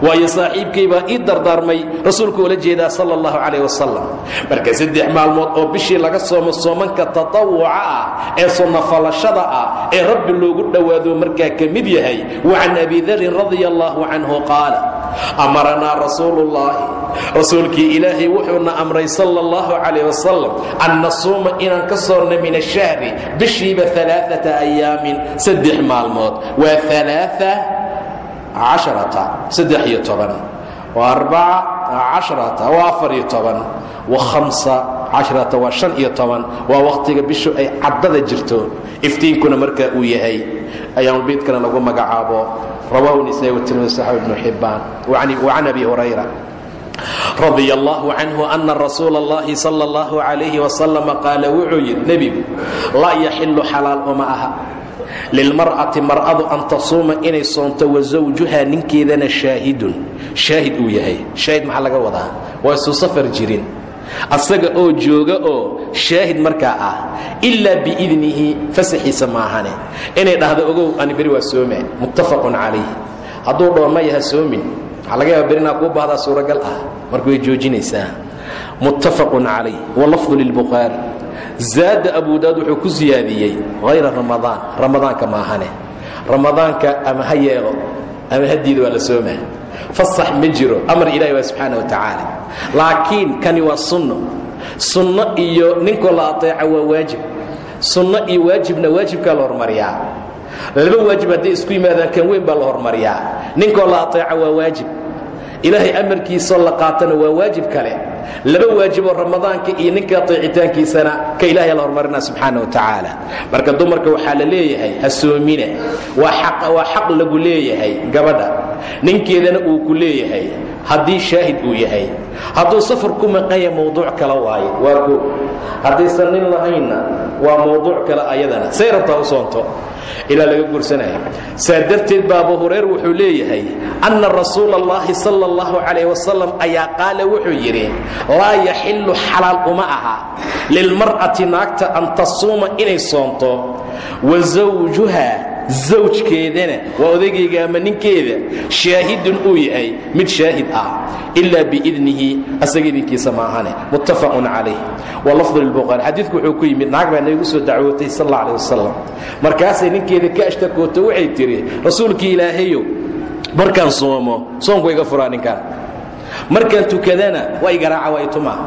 Waayo saaxiibkay baa ii dardaarmay rasuulku ula jeedaa sala allahu calayh wasalam marka saddex maalmood oo bishii laga soomo soomanka tatawuca ah ee sunnafalashada ah ee rabbi loogu dhowaado markaa ka mid yahay wa can abi darin radia allahu canhu qaala amaranaa rasuulu rasuulkii ilaahay wuxuuna amray sala allahu calayh wasalam an nasuuma inaan ka soorna min ashahri bishiiba alaaata ayaamin. Saddex maalmood. Waa alaaثa casharata saddex iyo toban wa arbaca casharata waa afar iyo toban wa khamsa casharata waa shan iyo toban waa wakhtiga bishu ay caddada jirto iftiinkuna markaa uu yahay ayaamulbiidkana lagu magacaabo rawahu nisaa watirmidi saxabi ibnu xibbaan wacan abi hurayra radi allahu canhu ana rasuula اllahi sala اllahu calayhi wasalam qaala wuxuu yidhi nebigu laa yaxilu xalaal lilmar'ati mar'adu an tasuuma inay soonto wa zawjuhaa ninkeedana shaahidun shaahid uu yahay shaahid maxaa laga wadaa waa isu safar jirin asaga oo jooga oo shaahid markaa ah ilaa biidnihi fasaxiisa maahane inay dhahdo ogow ani beri waa soome muttafaqun calayh hadduu dhoo ma yaha soomin waxaa laga yaaba berinaa kuu baahdaa suuragal zaada abu daad wuxuu ku siyaadiyey hayra ramadaan. Ramadaanka maahane ramadaanka ama ha yeelo ama hadiida waa la soomaa fasax ma jiro amar ilahi waa subxaana wa tacaala. Laakiin kani waa sunno. Sunno iyo ninkoo la ateeca waa waajib. Sunno iyo waajibna waajibkaa la hormariyaa. Laba waajib hadday isku yimaadaan kan weyn baa la hormariyaa. Ninkoo la ateeca waa waajib. Ilaahay amarkiisoo la qaatana waa waajib kale laba waajiboo ramadaanka iyo ninka ateecitaankiisana ka ilahay la hormarina subxaana wa tacaala. Marka dumarka waxaa la leeyahay ha soomine waa xaq lagu leeyahay gabadha. Ninkeedana uu ku leeyahay haddii shaahid uu yahay hadduu safar ku maqanya mawduuc kala waaye. Waa ko haddaysan nin lahaynna waa mawduuc kale ayadana. Say rabtaa u soonto. Ilaa laga guursanaya saa darteed ba abu hurayr wuxuu leeyahay anna rasuula اllahi sala اllahu calayh wasalam ayaa qaala wuxuu yidhi laa yaxillu xalaal uma aha lilmar'ati naagta an tasuuma inay soonto wa zawjuha zawjkeedana waa odagayga ama ninkeeda shaahidun uu yahay mid shaahid ah. Ilaa biidnihi asaga idinkiisa maahane muttafaqun calayh walafdu lilbuqaari xadiidku wuxuu ku yimid naag baa nabigu soo dacwootay sal alla alih wasalam markaasay ninkeeda ka ashtakooto waxay tidhi rasuulkii ilaahayow markaan soomo soonku iga furaa ninkaan. Markaan tukadana waa igaraaca waa itumaa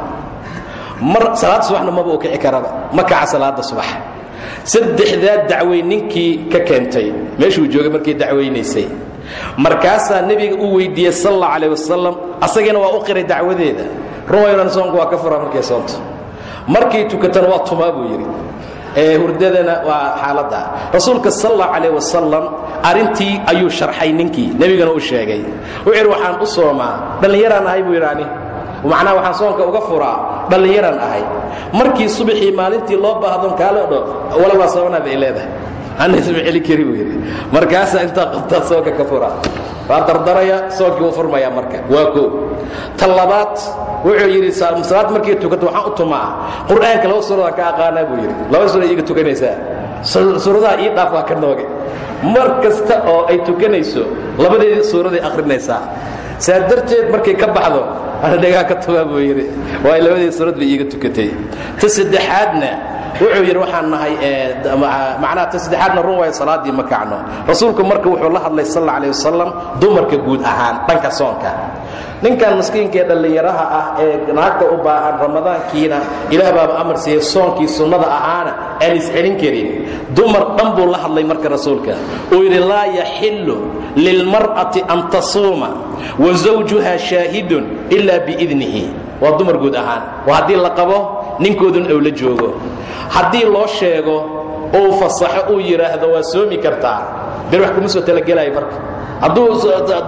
mar salaadda subaxna maba u kici karaba. Ma kaca salaada subax saddexdaa dacway ninkii ka keentay. Meeshuu joogay markay dacwaynaysay markaasaa nebiga u weyddiiyey sal alla calah wasalam asagana waa u qiray dacwadeeda. Rumaynan soonku waa ka furaa markay soonto. Markay tukatana waa tumaa buu yidhi. Ee hurdadana waa xaaladda. Rasuulka sal allahu calah wasalam arrintii ayuu sharxay ninkii nebigana u sheegay. Wuxuu yidhi waxaan u soomaa dhallinyaraan ahay buu yidhi ani macnaha waxaan soonka uga furaa dhallinyaraan ahay. Markii subaxii maalintii loo baahdon kaale dho wala waa soomanaad ay leedahay. Ana isma celi kari buu yidhi. Markaasaa intaa qabtaa soonka ka furaa. Waa dardaraya soonkii wuu furmayaa marka. Waa koo ta labaad wuxuu yidhi salaad markay tukato waxaan u tumaa. Qur'aanka laba suuradaan ka aqaanaa saa darteed markay ka baxdo ana dhagaa ka tumaa buu yidhi. Waayo labadii suurad bay iiga tukatay. Ta saddexaadna wuxuu yidhi waxaan nahay macnaha ta saddexaadna run waayo salaaddii ma kacno. Rasuulku marka wuxuu la hadlay sal alla alih dumarka guud ahaan dhanka soonka ninkan maskiinka ee dhallinyaraha ah ee naagta u baahan ramadaankiina ilaah baaba amar siiyey soonkii sunnada ahaana aan iscelin karin. Dumar dhan buu la hadlay marka rasuulka. Uu yidhi laa yaxillu lilmar'ati an tasuuma wa zawjuha shaahidun ilaa biidnihi. Waa dumar guud ahaan. Waa haddii la qabo ninkoodun ou la joogo. Haddii loo sheego ou fasaxo uu yidhaahdo waa soomi kartaa. Bir wax kuma soo talagelayo marka hadduu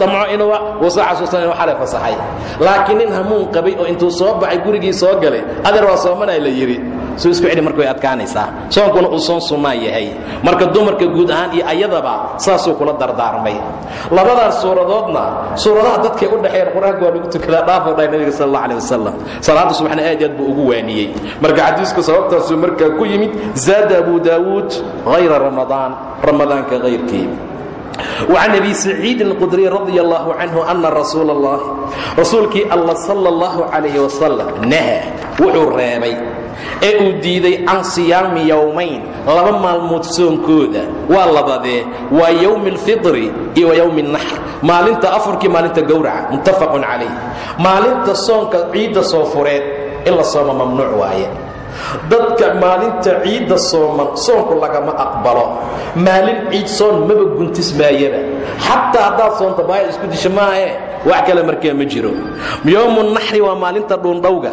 damco inuu uusa xasuusan inuu xalay fasaxay. Laakiin nin hamuun qabay oo intuu soo baxay gurigii soo galay adeer waa soomanaa la yidhi suu isku celi marka adkaanaysaa. Soonkuna uu soon sunnaa yahay. Marka dumarka guud ahaan iyo ayadaba saasuu kula dardaarmay. Labadaas suuradoodna suuradaha dadkay u dhexeeyeen qur'aanka waa lagu tukadaa dhaafuu dhahay nabiga sal alla alih wasalam salaadda subaxna aad aad buu ugu waaniyey. Marka xadiisku sababtaasuu markaa ku yimid zaada abu daawuud hayra ramadaan ramadaanka hayrkii وcan abi saciidin اqudriy radi allahu canhu ana rasuula اllahi rasuulkii alla sala اllahu calayh wasalam naha wuxuu reebay ee uu diiday can siyaami yowmayn laba maalmood soonkooda waa labadee waa yowmi اlfidri iyo wa yowmi اnaxr maalinta afurkii maalinta gowraca muttafaqun calayh maalinta soonka ciidda soo fureed in la sooma mamnuuc waaye dadka maalinta ciidda sooman soonku lagama aqbalo. Maalin ciid soon maba guntismaayaba xataa haddaad soonta baaya isku disha maahe. Wax kale markaa ma jiro. Yowmu naxri waa maalinta dhuundhowga.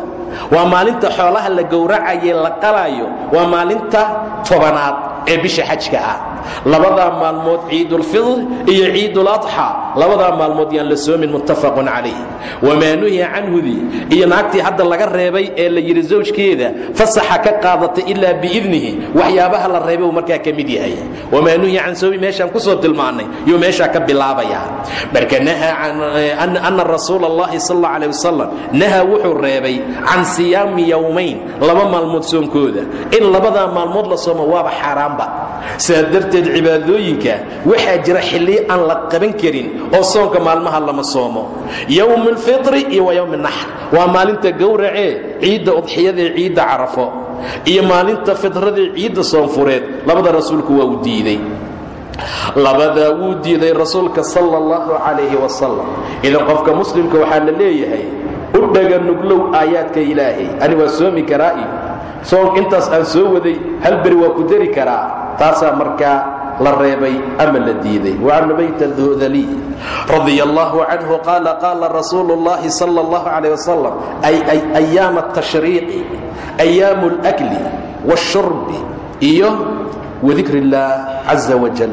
Waa maalinta xoolaha la gowracaye la qalaayo. Waa maalinta tobanaad ee bisha xajka ah. Labadaa maalmood ciidulfidr iyo ciiduladxa labadaa maalmood yaan la soomin muttafaqun calayh. Wamaa nuhiya canhudii iyo naagtii hadda laga reebay ee la yidhi zawjkeeda fasaxa ka qaadatay ilaa biidnihi. Waxyaabaha la reebay uu markaa ka mid yahay. Wamaa nuhiya can soomi meeshaan ku soo tilmaannay. Yuu meeshaa ka bilaabayaa marka ana rasuula allahi sal alih wasalam nahaa wuxuu reebay can siyaami yowmayn laba maalmood soonkooda. In labadaa maalmood la soomo waaba xaaraamba sidaa darteed cibaadooyinka waxaa jira xilliyo aan la qaban karin oo soonka maalmaha lama soomo. Yowm alfitri iyo wa yowm naxr waa maalinta gowracee ciidda udxiyadaee ciidda carafo. Iyo maalinta fidradee ciidda soonfureed labada rasuulku waa u diiday labadaa wuu diiday rasuulka sala allahu calayhi wasalam idan qofka muslimka waxaa la leeyahay u dhaga nuglow aayaadka ilaahay ani waa soomi karaa iyo soon intaas aan soo waday hal beri waa ku dari karaa taasaa markaa la reebay ama la diiday وcan ubayt اdudaliy radi allahu canhu qaala qaala rasuulu اllahi salى اllahu عalيه wasalam ayaam الtashriiqi ayaamu اlأkli wالshurbi iyo wadikr اllah caza wajal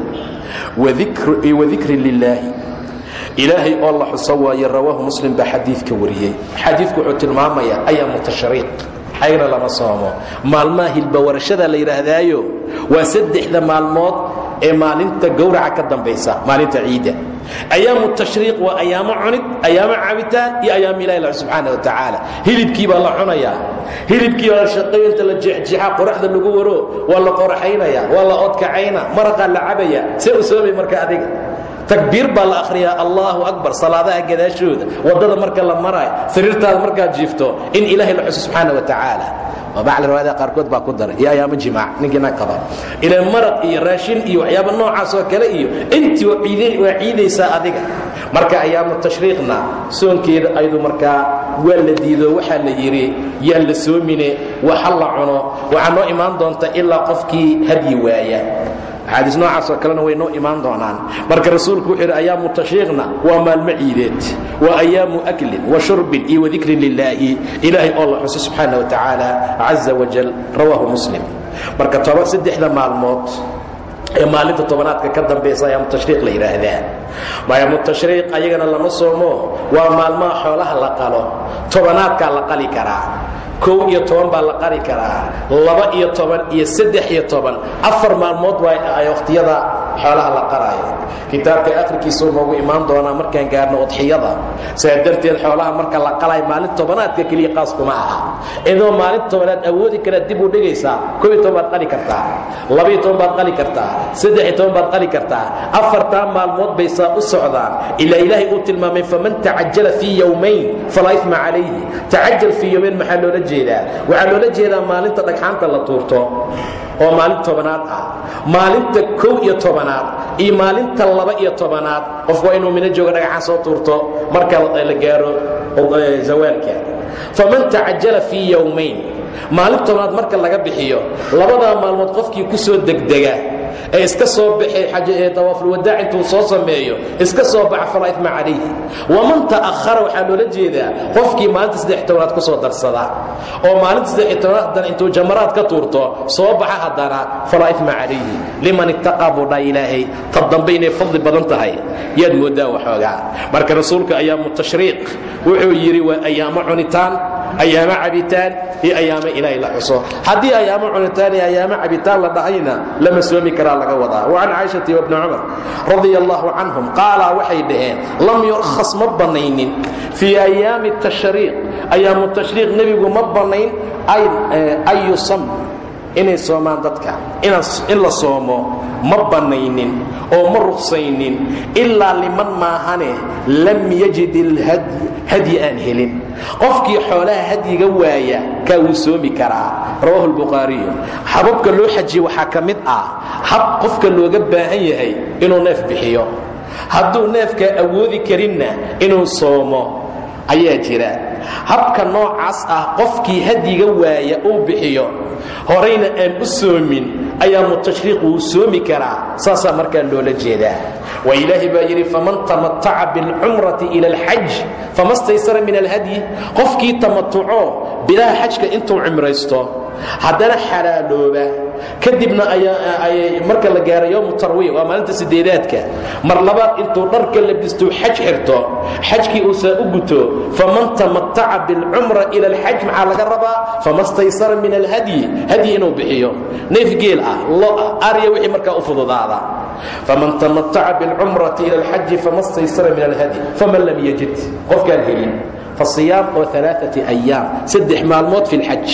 wadikri lilaahi ilaahay oo la xuso waaye rawaahu muslim baa xadiidka wariyey xadiidku wuxuu tilmaamayaa ayaamu tashriiq ayna lama soomo. Maalmaha hilbawarashada la yidhaahdaayo waa saddexda maalmood ee maalinta gowraca ka dambaysa maalinta ciidda. Ayaamu tashriiq waa ayaamo cunid ayaamo cabitaan iyo ayaamo ilahi la subxaana wa tacaala. Hilibkii baa la cunayaa. Hilibkii baa la shaqeeyo inta la jeexjeexa qoraxda lagu waro waa la qoraxaynaya waa la odkacayna maraqaa la cabaya. See u soomay marka adiga takbiir baa la akhriyaa allahu akbar salaadaha gadaashooda waddada marka la maraayo sariirtaada markaad jiifto in ilaahay la xuso subxaana wa tacaala. Bacli riwaayadaha qaarkood baa ku daray iyo ayaamo jimaac ninkiina qaba. Ilaa maraq iyo raashin iyo waxyaaba noocaas oo kale iyo intii waa ciidaysaa adiga. Marka ayaamu tashriiqna soonkeeda ayadu markaa waa la diido waxaa la yidhi yaan la soomine waxa la cuno waxaa noo imaan doonta ilaa qofkii hadyi waaya axaadiis noocaasoo kalena way noo imaan doonaan. Marka rasuulku wuxuu yidhi ayaamu tashriiqna waa maalmo ciideed waa ayaamu aklin wa shurbin iyo wadikrin lilaahi ilaahay oo la xuso subxaana wa tacaala caza wajal rawaahu muslim. Marka toba saddexda maalmood ee maalinta tobanaadka ka dambaysa ayaamu tashriiq la yidhaahdaa ayaamu tashriiq ayagana lama soomo waa maalmaha xoolaha la qalo tobanaadkaa la qali karaa kow iyo toban baa la qari karaa laba iyo toban iyo saddex iyo toban. Afar maalmood waa ay wakhtiyada xoolaha la qaraayo kitaabka akhrikiisuu noogu imaan doonaa markaan gaarno udxiyada. Sidaa darteed xoolaha marka la qalaayo maalin tobanaadka keliya qaas kuma aha. Idoo maalin tobanaad awoodi karaad dib u dhigaysaa kow iyo baad qali kartaa labaiyo toban baad qali kartaa saddex iyo toban baad qali kartaa afartaa maalmood bay saa u socdaan. Ilaa ilaahay uu tilmaamay faman tacajala fii yowmayn falaa ifma calayhi. Tacajal fii yowmayn maxaa loola jeedaa? Waxaa loola jeedaa maalinta dhagxaanta la tuurto oo maalin tobanaad ah. Maalinta kow iyo tobanaad iyo maalinta laba iyo tobanaad qofku waa inuu mina joogo dhagaxaan soo tuurto marka la gaaro zawaalka. Faman tacajala fii yowmayn maalin tobanaad marka laga bixiyo labadaa maalmood qofkii ku soo degdega ee iska soo baxay tawaafulwadaac intuu soo sameeyo iska soo baxa falaa ifma calayhi. Waman ta'ahara waxaa loola jeedaa qofkii maalinta saddex tobanaad ku soo darsada oo maalinta saddex haddana intuu jamaraad ka tuurto soo baxa haddana falaa ifma calayhi. Liman ittaqaa buu dhaa ilaahay ta dambe inay fadli badan tahay. Yaad mooddaa waxoogaa marka rasuulka ayaamu tashriiq wuxuu yidhi waa ayaamo cunitaan ayaamo cabitaan iyo ayaamo ilaahay la xuso haddii ayaamo cunitaan iyo ayaamo cabitaan la dhahayna lama soomi karaa laga wadaa. Wa can caaishati wabni cumar radia allahu canhum qaalaa waxay dhaheen lam yurkhas ma bannaynin fii ayaami tashriiq. Ayaamu tashriiq nebigu ma bannayn an yusam inay soomaan dadka in la soomo ma bannaynin oo ma ruksaynin ilaa liman maahane lam yajid ilhadyi hadyi aan helin. Qofkii xoolaha hadyiga waaya kaa wuu soomi karaa. Rawahu lbukhaariyu hababka loo xajiye waxaa ka mid ah hab qofka looga baahan yahay inuu neef bixiyo. Hadduu neefkaa awoodi karinna inuu soomo ayaa jira habka noocaas ah qofkii hadyiga waaya uu bixiyo horayna aan u soomin ayaa mutashriiq wuu soomi karaa saasaa markaa loola jeedaa. Waa ilaahay baa yidhi faman tamataca biاlcumrati ila alxaj fama staysara min alhadyi. Qofkii tamatuco bilaha xajka intuu cumraysto haddana xalaalooba. Kadibna marka la gaaro yowmu tarwiya waa maalinta sideedaadka. Mar labaad intuu dharka labistuu xaj xirto xajkii uu saa u guto faman tamataca biاlcumra ila alxaj maxaa laga rabaa? Fama staysara min alhadyi hadyi inuu bixiyo. Neef geel ah lo ah arya wixii markaa u fududaada faman tamataca biاlcumrati ila alxaji fama staysara min alhadyi faman lam yajid qofkaan helin fasiyaam oo alaaثaةi ayaam saddex maalmood fi اlxaj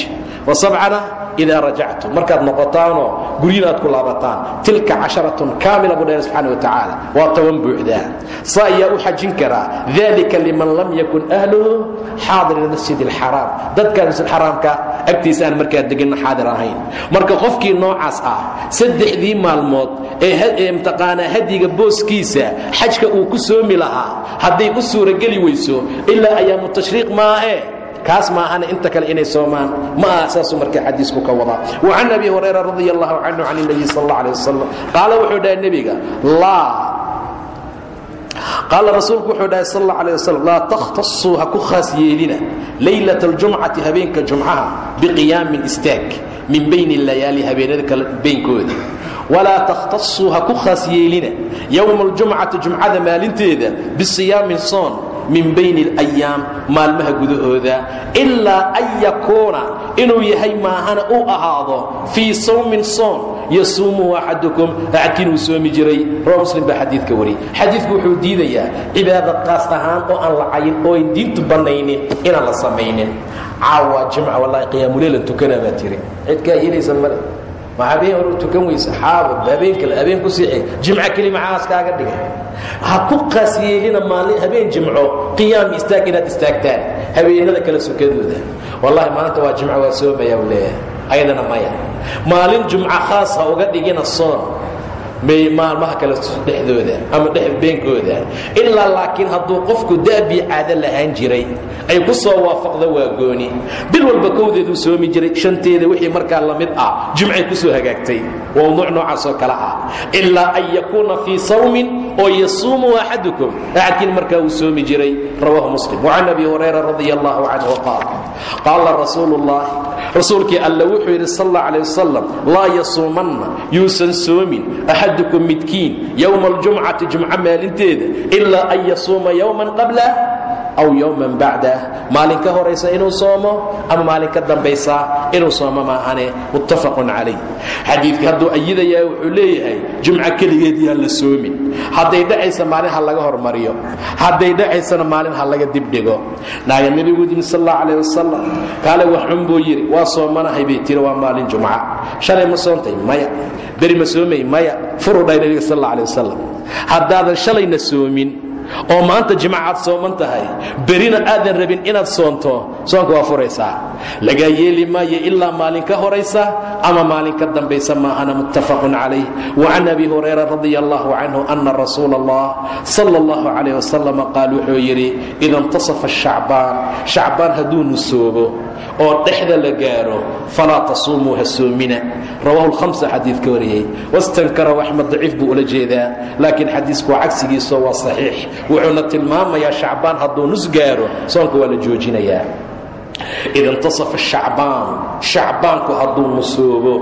وsabcana إida rajactum markaad noqotaanoo guryin aad ku laabataan tilka caشharaة kaamila buu dhah subxaana وatacaala waa toban buuxdaa sa ayaa u xajin karaa dalika liman lam yakun أhluhu xaadir اmasjid الxaraam dadkaan masjid xaraamka agtiisa aan markaa deganna xaadir ahayn marka qofkii noocaas ah saddexdii maalmood ee mtaqaanaa hadyiga booskiisa xajka uu ku soomi lahaa hadday u suurageli weyso ilaa ayaamu tashriiq maahe kaas maahana inta kale inay soomaan ma aha saasuu marka xadiisku ka wadaa wacan abi hurayra radi allahu canhu can اnabiy sal اllah alيه wasalam qaala wuxuu dhahay nebiga laa qaala rasuulku wuxuu dhahay sal اllah alيه wasalam laa takhtasuu ha ku khaas yeelina laylaة اljumcati habeenka jumcaha biqiyaamin istaag min bayni اlayaali habeenada kale beynkooda walaa takhtasuu ha ku khaas yeelina yowma اljumcati jumcada maalinteeda bisiyaamin soon min bayni اlayaam maalmaha gudahooda ilaa an yakuuna inuu yahay maahana uu ahaado fii sawmin soon yasuumuhu axadukum. Axadkiin uu soomi jiray. Rawa muslim baa xadiidka wariyey xadiidku wuxuu diidayaa cibaada qaas ahaan oo aan la oo ayn diintu bannaynin inaan la samaynin. Caawa jimca wallaahi qiyaamuleelan tukanaa baa tiri cidkaa yeelaysa male ma habeen hor tukan weysa xaaba habeen kale habeen ku siixi jimco keli maxaas kaaga dhigay. Ha ku qaas yeelina maalin habeen jimco qiyaam istaag inaad istaagtaan habeenada kale sukadooda wallahi maanta waa jimco waa soomaya u leeyahay. Ayadana maya. Maalin jumco khaas ha uga dhigina soon may maalmaha kale dhexdooda ama beenkooda ilaa laakiin hadduu qofku da'bii caado lahaan jiray ay ku soo waafaqda waa gooni bil walba kowdeeduu soomi jiray shanteeda wixii markaa la mid ah jimcay ku soo hagaagtay. Mawduuc noocaasoo kale ah. Ilaa an yakuuna fii sawmin oo yasuumu axadukum. Axadkiin markaa uu soomi jiray rawaahu muslim. Wacan abi hurayra radi allahu canhu qaal qaala rasuulu ullahi rasuulkii alla wuxuu yidhi sal alla alay wasalam laa yasuumanna yuusan soomin axadukum midkiin yowma aljumcati jumco maalinteeda ilaa an yasuuma yowman qablah aw yowman bacdah maalin ka horaysa inuu soomo ama maalin ka dambaysa inuu soomo maahane muttafaqun calayh xadiidka hadduu ayidayaa wuxuu leeyahay jumco keligeed yaan la soomin. Hadday dhacaysa maalin ha laga hormariyo. Hadday dhacaysana maalin ha laga dibdhigo naaga nebigu sal allahu calayh wasalam kaale wax xun buu yidhi. Waa soomanahay bay tiri waa maalin jumca. Shalay ma soontay maya. Beri ma soomay maya. Furuu dhahay nebiga sal alla alay wasalam haddaadan shalayna soomin oo maanta jimcaad sooman tahay. Berina aadan rabin inaad soonto soonka waa furaysaa lagaa yeeli maayo ilaa maalin ka horaysa ama maalin ka dambaysa maahana muttafaqun calayh. Wacan abi hurayra radi allahu canhu ana rasuula allah sal allahu calayh wasalam qaal wuxuu yidhi ida intasafa shacbaan shacbaan hadduu nusoobo oo dhexda la gaaro falaa tasuumuu ha soomina. Rawahu lhamsa xadiidka wariyey wastankarahu axmed daciif buu ula jeedaa laakiin xadiisku cagsigiiso waa saxiix. Wuxuuna tilmaamayaa shacbaan hadduu nus gaaro soonka waa la joojinayaa. Ida intasafa shacbaan shacbaanku hadduu nusoobo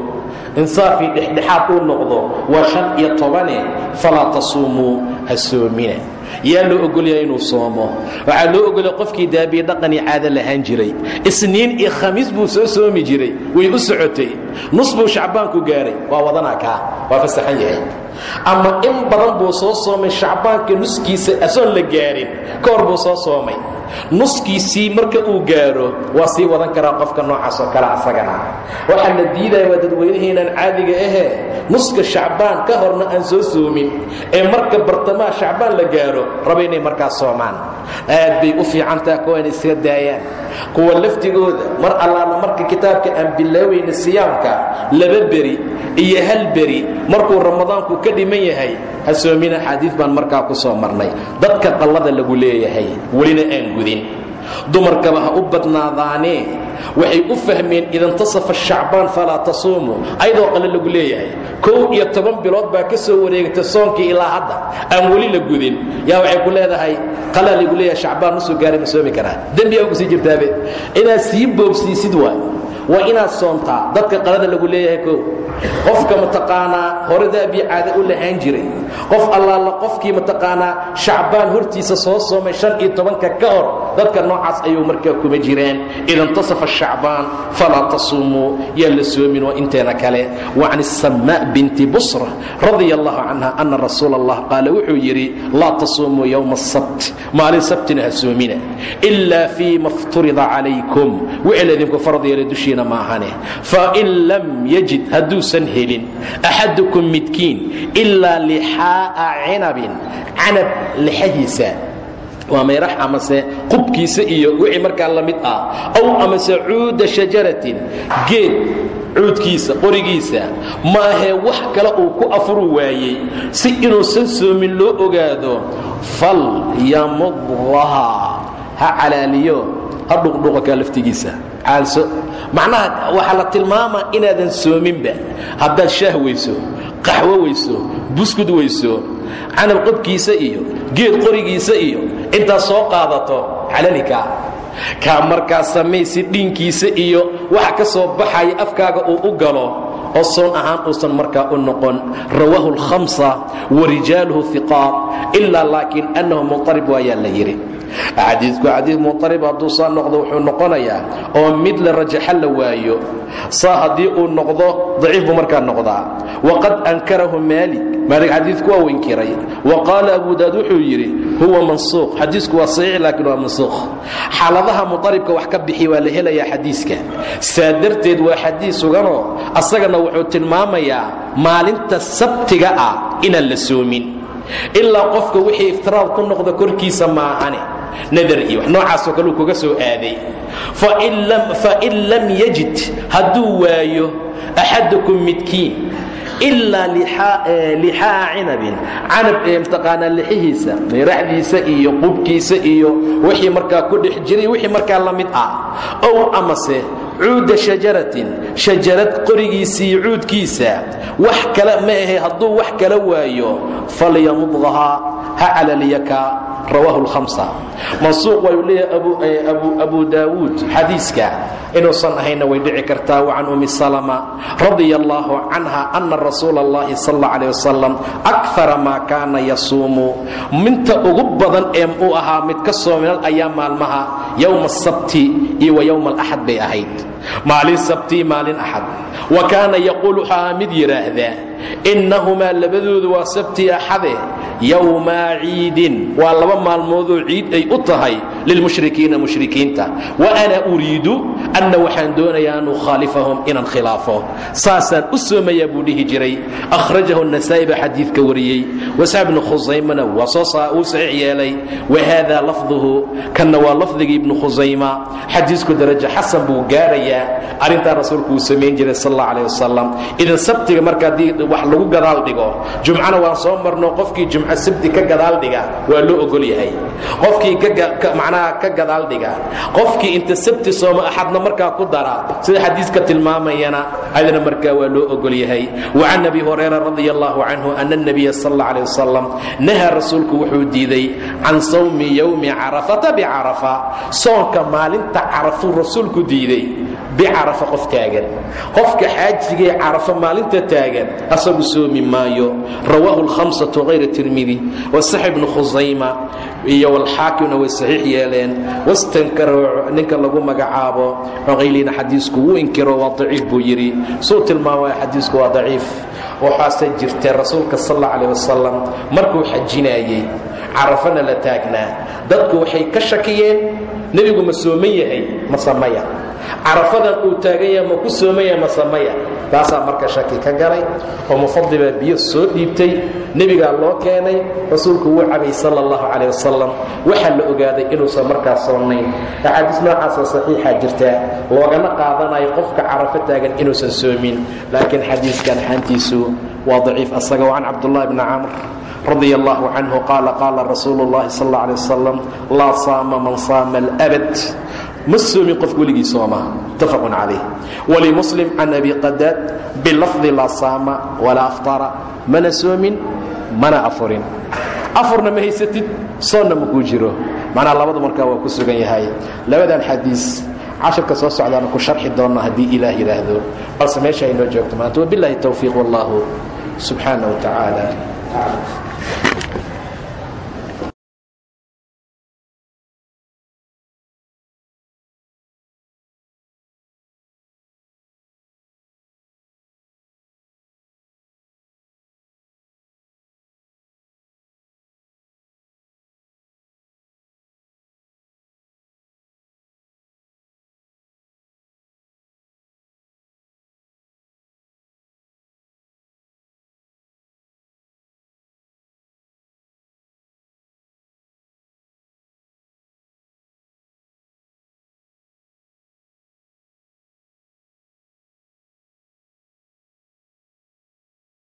insaafii dhexdhexaad uu noqdo waa shan iyo tobane falaa tasuumuu ha yaa loo ogolyaha inuu soomo. Waxaa loo ogolaya qofkii daabiye dhaqanii caado lahaan jiray. Isniin iyo khamiis buu soo soomi jiray. Way u socotay. Nus buu shacbaanku gaaray. Waa wadanaa kaa. Waa fasaxan yahay. Ama in badan buu soo soomay shacbaanka nuskiisa asoon la gaarin. Ka hor buu soo soomay nuskiisii marka uu gaaro waa sii wadan karaa qofka noocaas oo kale asagana. Waxaa la diidaya waa dadweynahiinaan caadiga ahee nuska shacbaan ka horna aan soo soomin. Ee marka bartamaha shacbaan la gaaro raba inay markaas soomaan. Aad bay u fiicantaha kuwaana iska daayaan kuwa laftigooda mar allaala marka kitaabka aan bilaawayna siyaamka laba beri iyo hal beri markuu ramadaanku ka dhiman yahay ha soomina xaadiid baan markaa ku soo marnay. Dadka qallada lagu leeyahay welina aan gudin dumarkaba ha u badnaadaanee waxay u fahmeen idantasafa shacbaan falaa tasuumuu ayadoo qalle lagu leeyahay kow iyo toban bilood baa ka soo wareegta soonkii ilaa hadda aan weli la gudin. Yaa waxay ku leedahay qalaa lagu leeyahay shacbaan ma soomi karaa dembiyaa ku sii jirtaabe. Inaad sii boobsiisid waay waa inaad soontaa. Dadka qalada lagu leeyahay kow qofka mataqaanaa hore daabii caada u lahaan jiray. Qof allaala qofkii mataqaanaa shacbaan hortiisa soo soomay shan iyo tobanka ka hor dadka noocaas ayuu markaa kuma jiraan idantasafa shacbaan falaa tasuumuu yaa la soomin waa inteena kale. Wa can الsammaa binti busra radia allahu canha ana rasuula allah qaala wuxuu yidhi laa tasuumuu yowma asabt maalin sabtina ha soomina ilaa fii ma fturida calaykum. Wixii laydinku farad yeelay dushiina maahane fain lam yajid hadduusan helin axadukum midkiin ilaa lixaa'a cinabin canab lixahiisa waa mayrax amase qubkiisa iyo wixii markaa la mid ah. Aw amase cuuda shajaratin geed cuudkiisa qorigiisa. Maahee wax kale uu ku afuru waayey si inuusan soomin loo ogaado. Fal yamudlaha ha calaaliyo ha dhuqdhuqakaa laftigiisa. Caalso macnaha waxaa la tilmaamaa inaadan soominba. Haddaad shaah weyso qaxwo weyso buskud weyso canab qobkiisa iyo geed qorigiisa iyo intaad soo qaadato calalikaa kaa markaa samaysi dhinkiisa iyo waxa ka soo baxaya afkaaga uu u galo oo soon ahaan uusan markaa u noqon. Rawaahu اlhamsa warijaaluhu iqaat ilaa laakiin annahu munqarib waayaa la yidhi xadiidku xadiid munqarib hadduu saa noqdo wuxuu noqonayaa oo mid la rajaxa la waayo saa haddii uu noqdo daciif buu markaa noqdaa. Waqad ankarahu maalik maalik xadiidku waa winkiray. Wa qaala abu daad wuxuu yidhi huwa mansuuq xadiisku waa saxiix laakiin waa mansuuq xaaladaha muطaribka wax ka bixi waa la helayaa xadiiska. Saa darteed waa xadiis suganoo asagana wuxuu tilmaamayaa maalinta sabtiga ah inaan la soomin. Ilaa qofka wixii iftiraad ku noqda korkiisa maahane nadar iyo wax noocaasoo kale uu kuga soo aaday. Fain lam yajid hadduu waayo axadukum midkiin ilaa lixaa cinabin canab ee mataqaanaa lixihiisa mayraxdiisa iyo qubkiisa iyo wixii markaa ku dhex jiray wixii markaa la mid ah ow amase cuuda shajaratin shajarad qorigiisii cuudkiisa wax kale ma ahe hadduu wax kala waayo falyamuddahaa ha calaliyaka rawaahu lhamsa mansuuq waayuu leeyahay abu daawuud xadiiska. Inuusan ahayna way dhici kartaa wa can umi salama radia allaahu canha ana rasuula allahi sal alla aleh wasalam akara maa kaana yasuumu. Minta ugu badan ee uu ahaa mid ka soominal ayaa maalmaha yowma asabti iyo wa yowma alaxad bay ahayd maalin sabtii maalin axad wa kaana yaquul wuxuu ahaa mid yidhaahdaa innahumaa labadoodu waa sabti axade yowmaa ciidin. Waa laba maalmoodoo ciid ay u tahay lilmushrikiina mushrikiinta. Wa ana uriidu anna waxaan doonayaa an ukhaalifahum inaan khilaafo. Saasaan u soomayaa buu dhihi jiray. Akhrajahu nasaa'i baa xadiidka wariyey. Wasax bnu khusaymana waa soo uu saxiix yeelay. Wa haada lafduhu kanna waa lafdigii ibnu khusayma xadiisku darajo xasan buu sheegaa arrintaa rasuulku uu samayn jiray sal alla alih idan sabtiga marka wax lagu gadaal dhigo jumcana waan soo marno qofkii jumco sabti ka gadaal dhiga waa loo ogol yahay. Qofkii macnaha ka gadaal dhiga qofkii inta sabti sooma axadna markaa ku dara sida xadiiska tilmaamayana adana markaa waa loo ogol yahay. Wacan abi hurayra radi allahu canhu ana nabiya sal alla wasalam nahaa rasuulku wuxuu diiday can sawmi yowmi carafata bicarafa soonka maalinta carafuu rasuulku diiday bicarafa qof taagan qofka xaajigae carafa maalinta taagan asagu soomi maayo rawaahu lhamsatu hayra tirmidi wasax bnu khusayma iyo walxaakimna way saxiix yeeleen wastankaro ninka lagu magacaabo cuqaylina xadiisku wuu inkiro waa daciif buu yidhi suu tilmaamaya xadiisku waa daciif waxaase jirtee rasuulka sal alla calih wasalam markuu xajinaayey carafana la taagnaa dadku waxay ka shakiyeen nebigu ma sooman yahay mase maya carafadan uu taagan ma ku sooman yahay masamaya taasaa marka shaki ka galay oo mufadi baa biyo soo dhiibtay. Nebigaa loo keenay rasuulku wuu cabay sala allahu calayh wasalam waxaa la ogaaday inuusan markaas soonayn. Axaadiis noocaasoo saxiixa jirtaa loogana qaadanayo qofka carafo taagan inuusan soomin. Laakiin xadiiskan xaantiisu waa daciif. Asaga can cabdullahi bni camr radi allahu canhu qaala qaala rasuulu اllahi sal اlla alay wasalam laa saama man saama alabad ma soomin qof weligii sooma. Muttafaqun calayh. Walimuslim can abi qadaad bilafdi laa saama walaa aftara. Mana soomin mana afurin. Afurna ma haysatid soonna ma kuu jiro. Macnaha labadu markaa waa ku sugan yahay. Labadan xadiis cashirka soo socdaana ku sharxi doonna haddii ilaah yidhaahdo balse meesha aynoo joogto maanta wabilahi towfiiq wallahu subxaana wa tacaala aclam